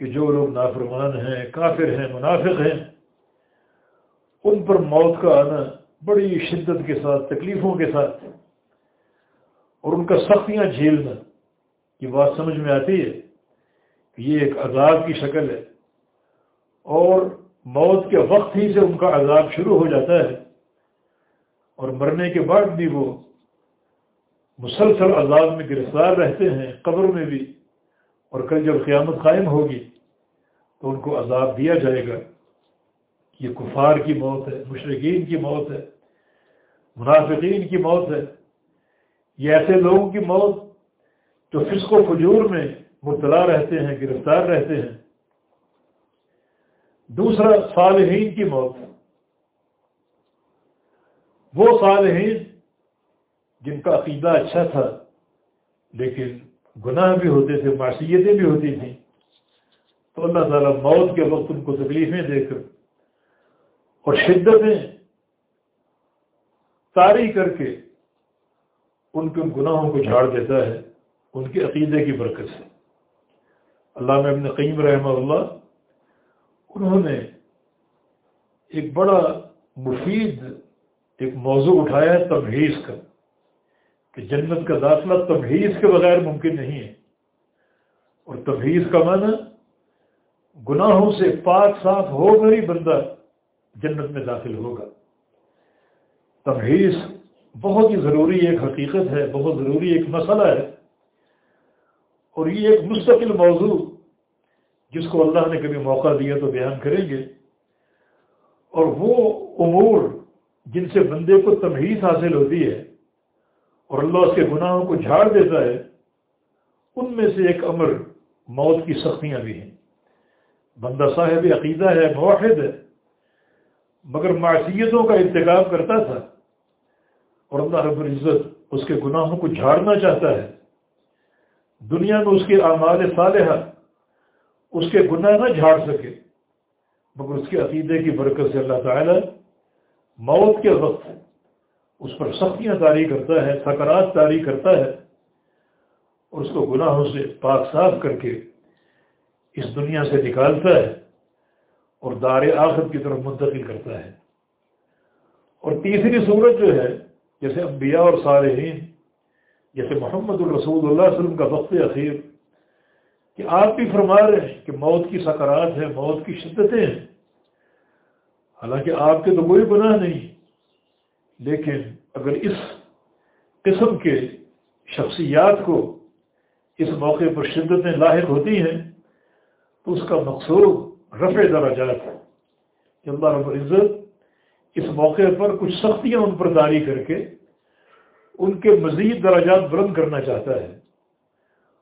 کہ جو لوگ نافرمان ہیں، کافر ہیں، منافق ہیں، ان پر موت کا آنا بڑی شدت کے ساتھ، تکلیفوں کے ساتھ، اور ان کا سختیاں جھیلنا، یہ بات سمجھ میں آتی ہے کہ یہ ایک عذاب کی شکل ہے۔ اور موت کے وقت ہی سے ان کا عذاب شروع ہو جاتا ہے، اور مرنے کے بعد بھی وہ مسلسل عذاب میں گرفتار رہتے ہیں، قبر میں بھی۔ اور کل جب قیامت قائم ہوگی تو ان کو عذاب دیا جائے گا۔ یہ کفار کی موت ہے مشرقین کی موت ہے، منافقین کی موت ہے۔ یہ ایسے لوگوں کی موت جو فسق و فجور میں مبتلا رہتے ہیں، گرفتار رہتے ہیں۔ دوسرا صالحین کی موت۔ وہ صالحین جن کا عقیدہ اچھا تھا، لیکن گناہ بھی ہوتے تھے، معصیتیں بھی ہوتی تھیں۔ تو اللہ تعالیٰ موت کے وقت ان کو تکلیفیں دے کر اور شدتیں تاری کر کے ان کے گناہوں کو جھاڑ دیتا ہے۔ ان کے عقیدے کی برکت سے۔ اللہ میں قیم رحمہ اللہ، انہوں نے ایک بڑا مفید ایک موضوع اٹھایا ہے تمہیز کا۔ کہ جنت کا داخلہ تمہیز کے بغیر ممکن نہیں ہے۔ اور تفہیز کا معنی گناہوں سے پاک صاف ہو کر ہی بندہ جنت میں داخل ہوگا۔ تفہیز بہت ہی ضروری ایک حقیقت ہے، بہت ضروری ایک مسئلہ ہے۔ اور یہ ایک مستقل موضوع جس کو اللہ نے کبھی موقع دیا تو بیان کریں گے۔ اور وہ امور جن سے بندے کو تمہیز حاصل ہوتی ہے اور اللہ اس کے گناہوں کو جھاڑ دیتا ہے، ان میں سے ایک امر موت کی سختیاں بھی ہیں۔ بندہ صاحب عقیدہ ہے، موحد ہے، مگر معصیتوں کا انتخاب کرتا تھا اور اللہ رب العزت اس کے گناہوں کو جھاڑنا چاہتا ہے۔ دنیا میں اس کے اعمال صالحہ، اس کے گناہ نہ جھاڑ سکے، مگر اس کے عقیدے کی برکت سے اللہ تعالی موت کے وقت اس پر سختیاں طاری کرتا ہے، سکرات طاری کرتا ہے اور اس کو گناہوں سے پاک صاف کر کے اس دنیا سے نکالتا ہے اور دار آخر کی طرف منتقل کرتا ہے۔ اور تیسری صورت جو ہے، جیسے انبیاء اور صالحین، جیسے محمد الرسول اللہ علیہ وسلم کا وقت اخیر، کہ آپ بھی فرما رہے ہیں کہ موت کی سکرات ہے موت کی شدتیں ہیں۔ حالانکہ آپ کے تو کوئی گناہ نہیں۔ لیکن اگر اس قسم کے شخصیات کو اس موقع پر شدتیں لاحق ہوتی ہیں، تو اس کا مقصود رفع درجات ہے کہ اللہ رب العزت اس موقع پر کچھ سختیاں ان پر جاری کر کے ان کے مزید دراجات بلند کرنا چاہتا ہے۔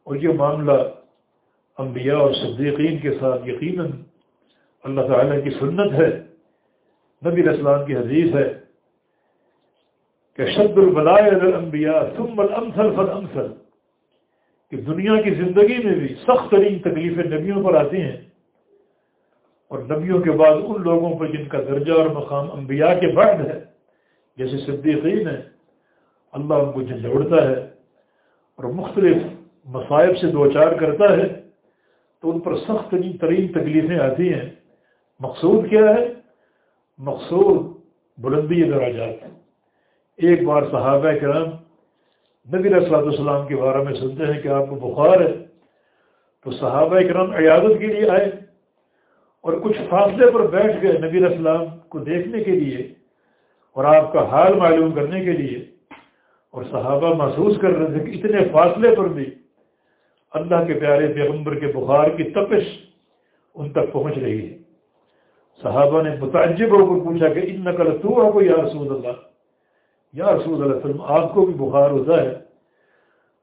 اور یہ معاملہ انبیاء اور صدیقین کے ساتھ یقیناً اللہ تعالیٰ کی سنت ہے، نبی اسلام کی حدیث ہے۔ کہ شد البلائے الانبیاء ثم الامثل فالامثل کہ دنیا کی زندگی میں بھی سخت ترین تکلیفیں نبیوں پر آتی ہیں اور نبیوں کے بعد ان لوگوں پر جن کا درجہ اور مقام انبیاء کے بعد ہے، جیسے صدیقین ہے اللہ ان کو جھنجھوڑتا ہے اور مختلف مصائب سے دو چار کرتا ہے، تو ان پر سخت ترین تکلیفیں آتی ہیں۔ مقصود کیا ہے؟ مقصود بلندی دراجات ایک بار صحابہ کرام نبی صلاحت السلام کے بارے میں سنتے ہیں کہ آپ کو بخار ہے، تو صحابہ کرام عیادت کے لیے آئے اور کچھ فاصلے پر بیٹھ گئے نبی السلام کو دیکھنے کے لیے اور آپ کا حال معلوم کرنے کے لیے۔ اور صحابہ محسوس کر رہے تھے کہ اتنے فاصلے پر بھی اللہ کے پیارے پیغمبر کے بخار کی تپش ان تک پہنچ رہی ہے۔ صحابہ نے متعجب ہو کر پوچھا کہ ان نقل تو آپ کو یا رسول اللہ؟ یا رسول اللہ وسلم، آپ کو بھی بخار ہوتا ہے۔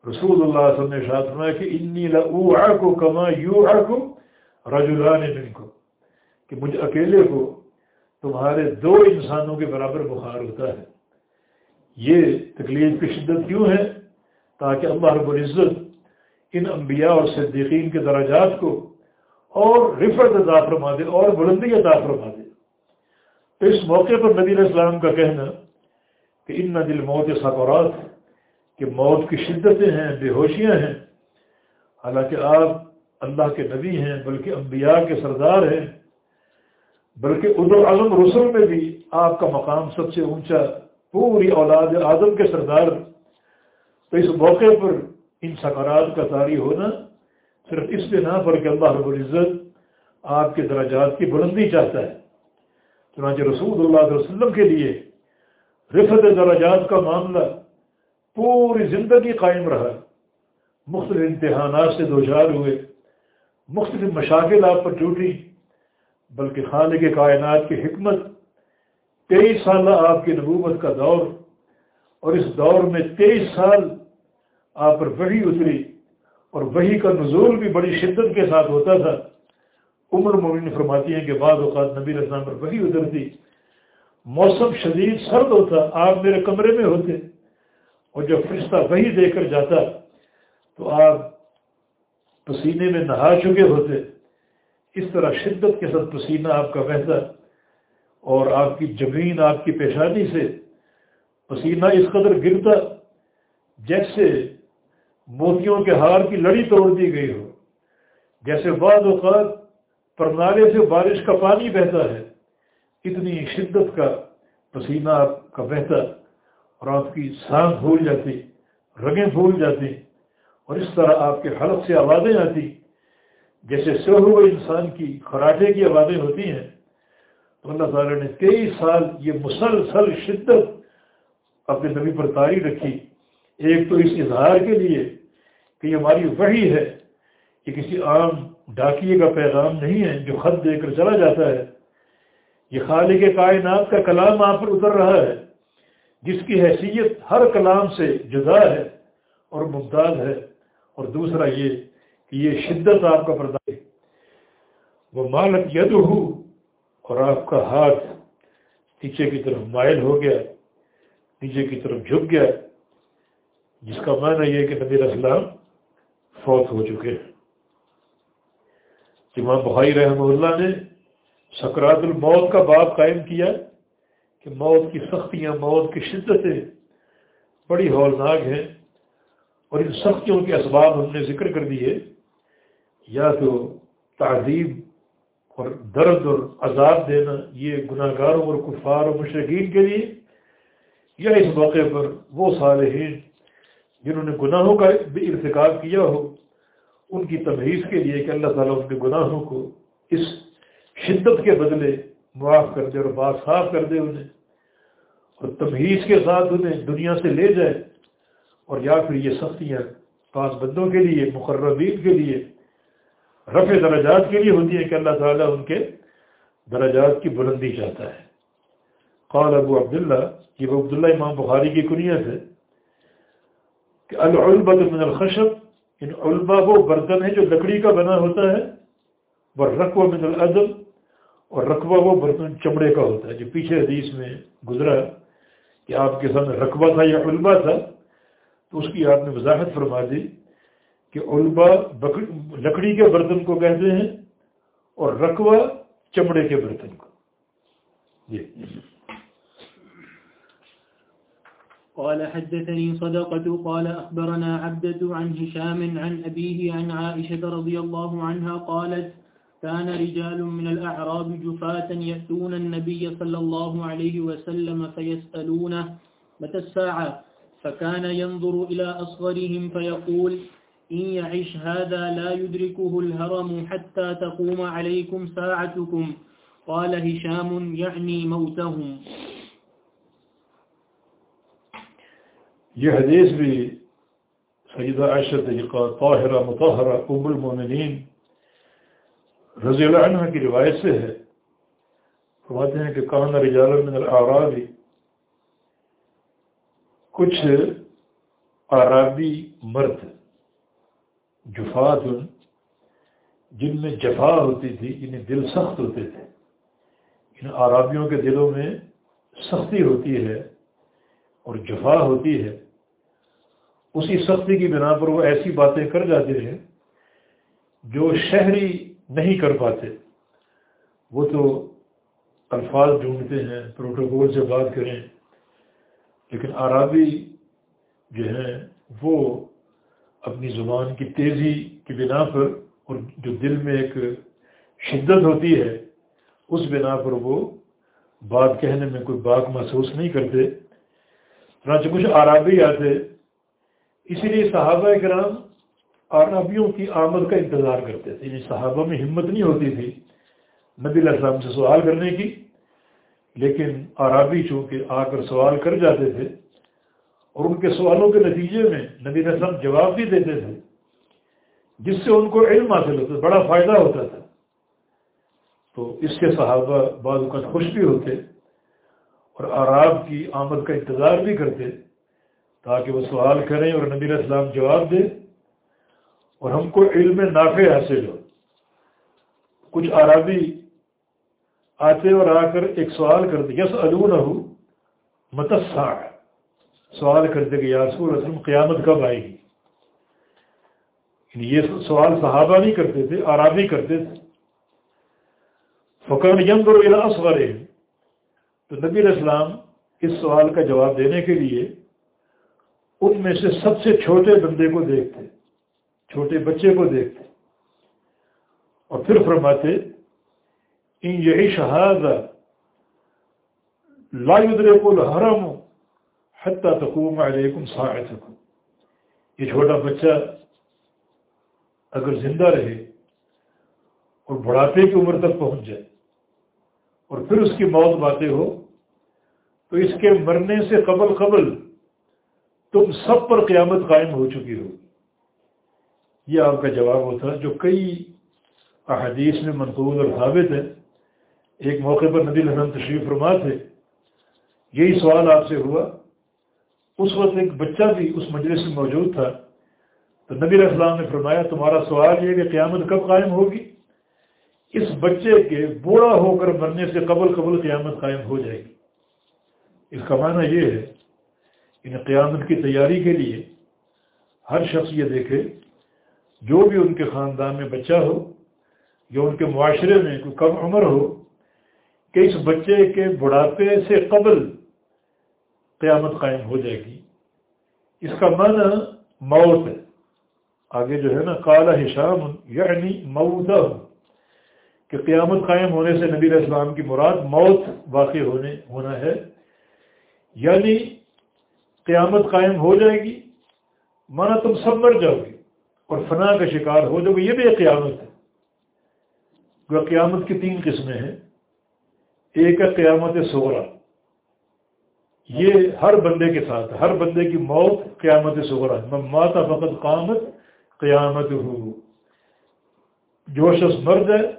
رسول اللہ وسلم نے شاید فرمایا کہ انی لو کما یو کو رجولان کو کہ مجھ اکیلے کو تمہارے دو انسانوں کے برابر بخار ہوتا ہے۔ یہ تکلیف کی شدت کیوں ہے؟ تاکہ اللہ رب العزت ان انبیاء اور صدیقین کے دراجات کو اور رفت عطا فرما دے اور بلندی عطا فرما دے۔ تو اس موقع پر نبی علیہ السلام کا کہنا کہ ان دل موت سکورات کہ موت کی شدتیں ہیں، بے ہوشیاں ہیں۔ حالانکہ آپ اللہ کے نبی ہیں، بلکہ انبیاء کے سردار ہیں۔ بلکہ ادو اعظم رسول میں بھی آپ کا مقام سب سے اونچا، پوری اولاد اعظم کے سردار۔ تو اس موقع پر ان سکارات کا تاری ہونا صرف اس بنا پر کہ اللہ رب العزت آپ کے درجات کی بلندی چاہتا ہے۔ چنانچہ رسول اللہ علیہ وسلم کے لیے رفت درجات کا معاملہ پوری زندگی قائم رہا۔ مختلف امتحانات سے دوچار ہوئے۔ مختلف مشاغل آپ پر ٹوٹی۔ بلکہ خالق کے کائنات کی حکمت تیئیس سالہ آپ کی نبوت کا دور اور اس دور میں تیئیس سال آپ پر وہی اتری اور وہی کا نزول بھی بڑی شدت کے ساتھ ہوتا تھا۔ عمر مومن فرماتی ہیں کہ بعض اوقات نبی رسلام پر وہی اترتی۔ موسم شدید سرد ہوتا آپ میرے کمرے میں ہوتے، اور جب فرشتہ وہی دے کر جاتا، تو آپ پسینے میں نہا چکے ہوتے۔ اس طرح شدت کے ساتھ پسینہ آپ کا بہتا اور آپ کی زمین آپ کی پیشانی سے پسینہ اس قدر گرتا جیسے موتیوں کے ہار کی لڑی توڑ دی گئی ہو۔ جیسے بعض اوقات پرنالے سے بارش کا پانی بہتا ہے۔ اتنی شدت کا پسینہ آپ کا بہتا اور آپ کی سانس بھول جاتی رگیں بھول جاتی اور اس طرح آپ کے حلق سے آوازیں آتی جیسے سو ہوئے انسان کی خراٹے کی آوازیں ہوتی ہیں۔ تو اللہ تعالیٰ نے کئی سال یہ مسلسل شدت اپنے نبی پر تاری رکھی۔ ایک تو اس اظہار کے لیے کہ یہ ہماری وحی ہے یہ کسی عام ڈاکیے کا پیغام نہیں ہے جو خط دے کر چلا جاتا ہے۔ یہ خالق کائنات کا کلام آپ پر اتر رہا ہے، جس کی حیثیت ہر کلام سے جدا ہے اور ممتاز ہے۔ اور دوسرا یہ کہ یہ شدت آپ کا پردہ ہے۔ وہ مالک ید ہو اور آپ کا ہاتھ نیچے کی طرف مائل ہو گیا، نیچے کی طرف جھک گیا، جس کا معنی یہ کہ نبی اسلام فوت ہو چکے ہیں۔ امام بخاری رحمہ اللہ نے سکرات الموت کا باب قائم کیا کہ موت کی سختیاں، موت کی شدتیں بڑی ہولناک ہیں اور ان سختیوں کے اسباب ہم نے ذکر کر دیے، یا تو تعظیم اور درد اور عذاب دینا، یہ گناہ گاروں اور کفار اور مشرقین کے لیے، یا اس موقع پر وہ صالحین جنہوں نے گناہوں کا بھی ارتکاب کیا ہو، ان کی تمہیز کے لیے کہ اللہ تعالیٰ ان کے گناہوں کو اس شدت کے بدلے معاف کر دے اور بات صاف کر دے انہیں اور تمہیز کے ساتھ انہیں دنیا سے لے جائے اور یا پھر یہ سختیاں پاس بندوں کے لیے، مقربین کے لیے، رفع درجات کے لیے ہوتی ہیں کہ اللہ تعالیٰ ان کے درجات کی بلندی چاہتا ہے۔ قال ابو عبداللہ، یہ وہ عبداللہ امام بخاری کی کنیت ہے کہ العلبت من الخشب، ان علبا وہ برتن ہے جو لکڑی کا بنا ہوتا ہے وہ رقبہ من العدم اور رقبہ وہ برتن چمڑے کا ہوتا ہے جو پیچھے حدیث میں گزرا کہ آپ کے سامنے رقبہ تھا یا علبا تھا، تو اس کی آپ نے وضاحت فرما دی کہ علبا لکڑی کے برتن کو کہتے ہیں اور رقبہ چمڑے کے برتن کو۔ جی۔ قال حدثني صدقة، قال أخبرنا عبدة عن هشام عن أبيه عن عائشة رضي الله عنها قالت كان رجال من الأعراب جفاة يأتون النبي صلى الله عليه وسلم فيسألونه متى الساعة؟ فكان ينظر إلى أصغرهم فيقول، إن يعش هذا لا يدركه الهرم حتى تقوم عليكم ساعتكم. قال هشام، يعني موتهم. یہ حدیث بھی سیدہ عائشہ طاہرہ مطہرہ ام المومنین رضی اللہ عنہ کی روایت سے ہے، فرماتے ہیں کہ کان رجال من العرابی کچھ عرابی مرد جفات جن میں جفا ہوتی تھی انہیں دل سخت ہوتے تھے۔ ان عرابیوں کے دلوں میں سختی ہوتی ہے اور جفا ہوتی ہے۔ اسی سختی کی بنا پر وہ ایسی باتیں کر جاتے ہیں جو شہری نہیں کر پاتے۔ وہ تو الفاظ ڈھونڈتے ہیں، پروٹوکول سے بات کریں۔ لیکن عرابی جو ہیں وہ اپنی زبان کی تیزی کی بنا پر اور جو دل میں ایک شدت ہوتی ہے، اس بنا پر وہ بات کہنے میں کوئی بات محسوس نہیں کرتے۔ چنانچہ کچھ عرابی آتے۔ اسی لیے صحابہ کرام عربیوں کی آمد کا انتظار کرتے تھے۔ یعنی صحابہ میں ہمت نہیں ہوتی تھی نبی علیہ السلام سے سوال کرنے کی۔ لیکن عربی چونکہ آ کر سوال کر جاتے تھے اور ان کے سوالوں کے نتیجے میں نبی علیہ السلام جواب بھی دیتے تھے، جس سے ان کو علم حاصل ہوتا بڑا فائدہ ہوتا تھا۔ تو اس کے صحابہ بعض اوقات خوش بھی ہوتے اور عراب کی آمد کا انتظار بھی کرتے تاکہ وہ سوال کریں اور نبی علیہ السلام جواب دے۔ اور ہم کو علم نافع حاصل ہو۔ کچھ عربی آتے اور آ کر ایک سوال کرتے یس الون ہو متسا سوال کرتے کہ یاسور رسم قیامت کب آئے گی؟ یعنی یہ سوال صحابہ نہیں کرتے تھے عربی کرتے تھے۔ فقر یم کرو اصغر تو نبی علیہ السلام اس سوال کا جواب دینے کے لیے ان میں سے سب سے چھوٹے بندے کو دیکھتے۔ چھوٹے بچے کو دیکھتے اور پھر فرماتے ان یہی شہاد لا يدرك الحرم حتى تقوم عليكم ساعتكم یہ چھوٹا بچہ اگر زندہ رہے اور بڑھاپے کی عمر تک پہنچ جائے اور پھر اس کی موت باتیں ہو، تو اس کے مرنے سے قبل قبل تم سب پر قیامت قائم ہو چکی ہو یہ آپ کا جواب ہوتا جو کئی احادیث میں منقول اور ثابت ہے ایک موقع پر نبی الحمد تشریف فرما تھے۔ یہی سوال آپ سے ہوا۔ اس وقت ایک بچہ بھی اس مجلس میں موجود تھا۔ تو نبی السلام نے فرمایا، تمہارا سوال یہ کہ قیامت کب قائم ہوگی؟ اس بچے کے بوڑھا ہو کر مرنے سے قبل قبل قیامت قائم ہو جائے گی۔ اس کا معنی یہ ہے کہ قیامت کی تیاری کے لیے ہر شخص یہ دیکھے جو بھی ان کے خاندان میں بچہ ہو یا ان کے معاشرے میں کوئی کم عمر ہو، کہ اس بچے کے بڑھاپے سے قبل قیامت قائم ہو جائے گی۔ اس کا معنی موت ہے۔ آگے جو ہے نا کالا حشام یعنی موتا ہو کہ قیامت قائم ہونے سے نبی اسلام کی مراد موت واقع ہونے، ہونا ہے۔ یعنی قیامت قائم ہو جائے گی مانا تم سب مر جاؤ گے۔ اور فنا کا شکار ہو جاؤ گے، یہ بھی ایک قیامت ہے۔ قیامت کی تین قسمیں ہیں، ایک ہے قیامت سغرا یہ ہر بندے کے ساتھ، ہر بندے کی موت قیامت سغرا ماتا فقط قامت قیامت ہو جو شخص مر جائے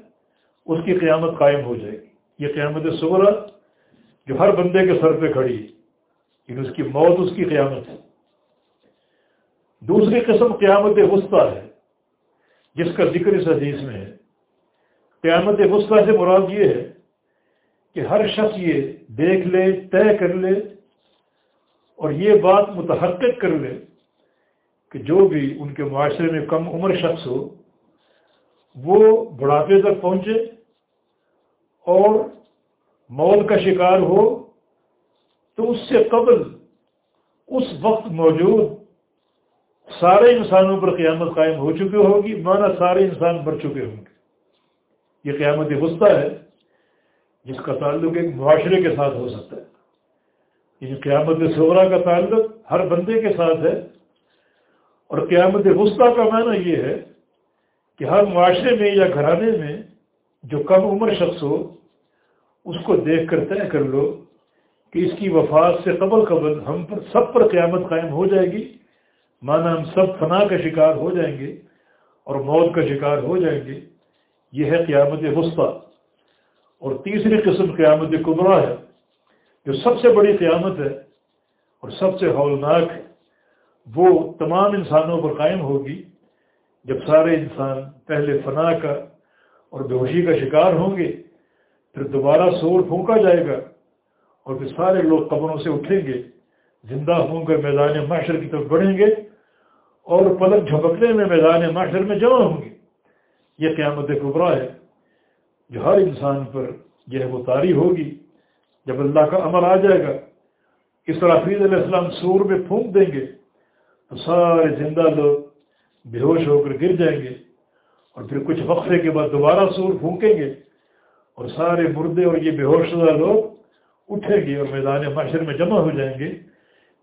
اس کی قیامت قائم ہو جائے گی۔ یہ قیامت سغرا جو ہر بندے کے سر پہ کھڑی ہے یعنی اس کی موت اس کی قیامت ہے۔ دوسری قسم قیامت وسطی ہے، جس کا ذکر اس حدیث میں ہے۔ قیامت وسطی سے مراد یہ ہے کہ ہر شخص یہ دیکھ لے، طے کر لے اور یہ بات متحقق کر لے کہ جو بھی ان کے معاشرے میں کم عمر شخص ہو، وہ بڑھاپے تک پہنچے اور موت کا شکار ہو، تو اس سے قبل اس وقت موجود سارے انسانوں پر قیامت قائم ہو چکی ہوگی، مانا سارے انسان مر چکے ہوں گے۔ یہ قیامت غصہ ہے، جس کا تعلق ایک معاشرے کے ساتھ ہو سکتا ہے۔ یہ قیامت صورا کا تعلق ہر بندے کے ساتھ ہے۔ اور قیامت غصہ کا معنی یہ ہے کہ ہر معاشرے میں یا گھرانے میں جو کم عمر شخص ہو، اس کو دیکھ کر طے کر لو کہ اس کی وفات سے قبل قبل ہم پر، سب پر قیامت قائم ہو جائے گی۔ مانا ہم سب فنا کا شکار ہو جائیں گے اور موت کا شکار ہو جائیں گے، یہ ہے قیامت وسطی۔ اور تیسری قسم قیامت قبرا ہے، جو سب سے بڑی قیامت ہے اور سب سے ہولناک ہے۔ وہ تمام انسانوں پر قائم ہوگی جب سارے انسان پہلے فنا کا اور ہوشی کا شکار ہوں گے، پھر دوبارہ سور پھونکا جائے گا اور پھر سارے لوگ قبروں سے اٹھیں گے۔ زندہ ہوں گے میدان معاشر کی طرف بڑھیں گے اور پلک جھپکنے میں میدان معاشر میں جمع ہوں گے۔ یہ قیامت قبرا ہے، جو ہر انسان پر یہ وہ تاری ہوگی۔ جب اللہ کا عمل آ جائے گا، اس طرح فریض علیہ السلام سور میں پھونک دیں گے تو سارے زندہ لوگ بے ہوش ہو کر گر جائیں گے اور پھر کچھ وقفے کے بعد دوبارہ سور پھونکیں گے اور سارے مردے اور یہ بے ہوش شدہ لوگ اٹھیں گے اور میدان معاشر میں جمع ہو جائیں گے۔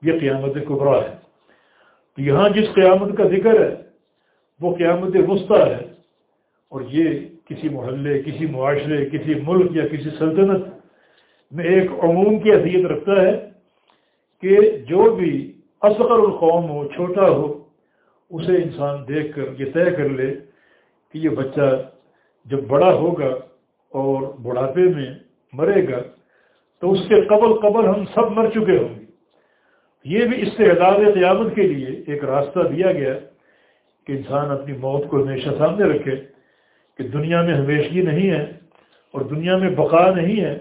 یہ قیامت قبرا ہے۔ تو یہاں جس قیامت کا ذکر ہے، وہ قیامت وسطی ہے۔ اور یہ کسی محلے، کسی معاشرے، کسی ملک یا کسی سلطنت میں ایک عموم کی حیثیت رکھتا ہے کہ جو بھی اصغر القوم ہو، چھوٹا ہو، اسے انسان دیکھ کر یہ طے کر لے کہ یہ بچہ جب بڑا ہوگا اور بڑھاپے میں مرے گا، تو اس کے قبل قبل ہم سب مر چکے ہوں گے۔ یہ بھی استعداد قیامت کے لیے ایک راستہ دیا گیا کہ انسان اپنی موت کو ہمیشہ سامنے رکھے کہ دنیا میں ہمیشگی نہیں ہے اور دنیا میں بقا نہیں ہے،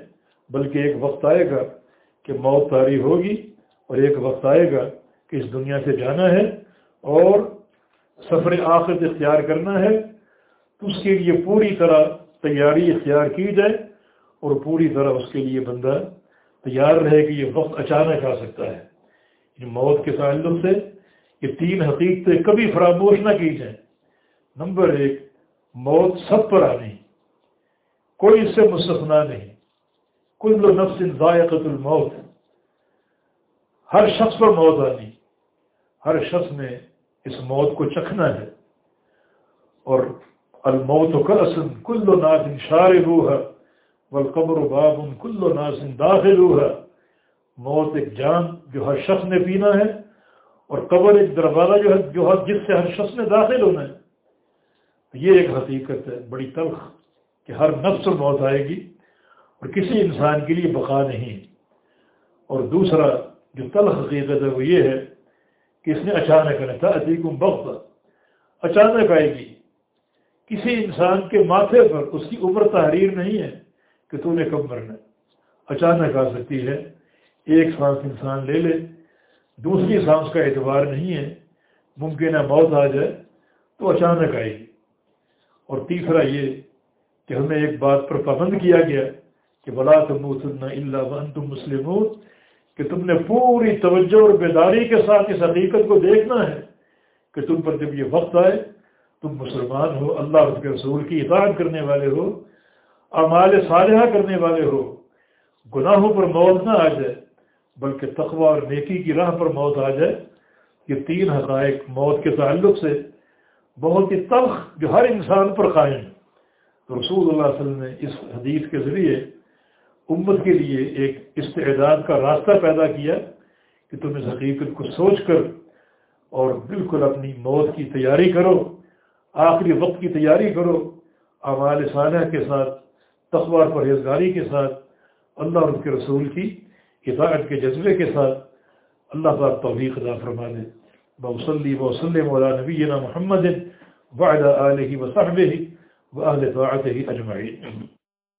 بلکہ ایک وقت آئے گا کہ موت تاری ہوگی اور ایک وقت آئے گا کہ اس دنیا سے جانا ہے اور سفر آخر اختیار کرنا ہے۔ تو اس کے لیے پوری طرح تیاری اختیار کی جائے اور پوری طرح اس کے لیے بندہ تیار رہے کہ یہ وقت اچانک آ سکتا ہے۔ یعنی موت کے تعلق سے یہ تین حقیقتیں کبھی فراموش نہ کی جائیں۔ نمبر ایک، موت سب پر آنی۔ کوئی اس سے مستفنا نہیں۔ کل نفس ذائقت الموت۔ ہر شخص پر موت آنی۔ ہر شخص نے اس موت کو چکھنا ہے۔ اور الموت و کلسن کل نازن شاربو ہے والقبر باب کل نازن داخل ہے موت ایک جان جو ہر شخص نے پینا ہے اور قبر ایک دروازہ جو ہے جو ہر جس سے ہر شخص نے داخل ہونا ہے۔ یہ ایک حقیقت ہے، بڑی تلخ کہ ہر نفس موت آئے گی اور کسی انسان کے لیے بقا نہیں۔ اور دوسرا جو تلخ حقیقت ہے وہ یہ ہے کہ اس نے اچانک رہتا تھا عتیقم بخت اچانک آئے گی۔ کسی انسان کے ماتھے پر اس کی عمر تحریر نہیں ہے کہ تو نے کب مرنا اچانک آ سکتی ہے۔ ایک سانس انسان لے لے۔ دوسری سانس کا اعتبار نہیں ہے۔ ممکن ہے موت آ جائے تو اچانک آئے گی۔ اور تیسرا یہ کہ ہمیں ایک بات پر پابند کیا گیا کہ بلا تم اللہ ون تم مسلم کہ تم نے پوری توجہ اور بیداری کے ساتھ اس حقیقت کو دیکھنا ہے کہ تم پر جب یہ وقت آئے، تم مسلمان ہو، اللہ کے رسول کی اطاعت کرنے والے ہو، اعمال صالحہ کرنے والے ہو، گناہوں پر موت نہ آ جائے بلکہ تقوی اور نیکی کی راہ پر موت آ جائے، یہ تین حقائق موت کے تعلق سے بہت ہی تلخ جو ہر انسان پر قائم۔ تو رسول اللہ علیہ وسلم نے اس حدیث کے ذریعے امت کے لیے ایک استعداد کا راستہ پیدا کیا کہ تم اس حقیقت کو سوچ کر اور بالکل اپنی موت کی تیاری کرو، آخری وقت کی تیاری کرو، اعمال صالح کے ساتھ تخبار پرہیزگاری کے ساتھ، اللہ اور اس کے رسول کی اطاعت کے جذبے کے ساتھ اللہ پاک توفیق ادا فرما دے بوسلی وسلم علی نبی محمد وعلى آلہ وصحبہ وآل طاعته أجمعين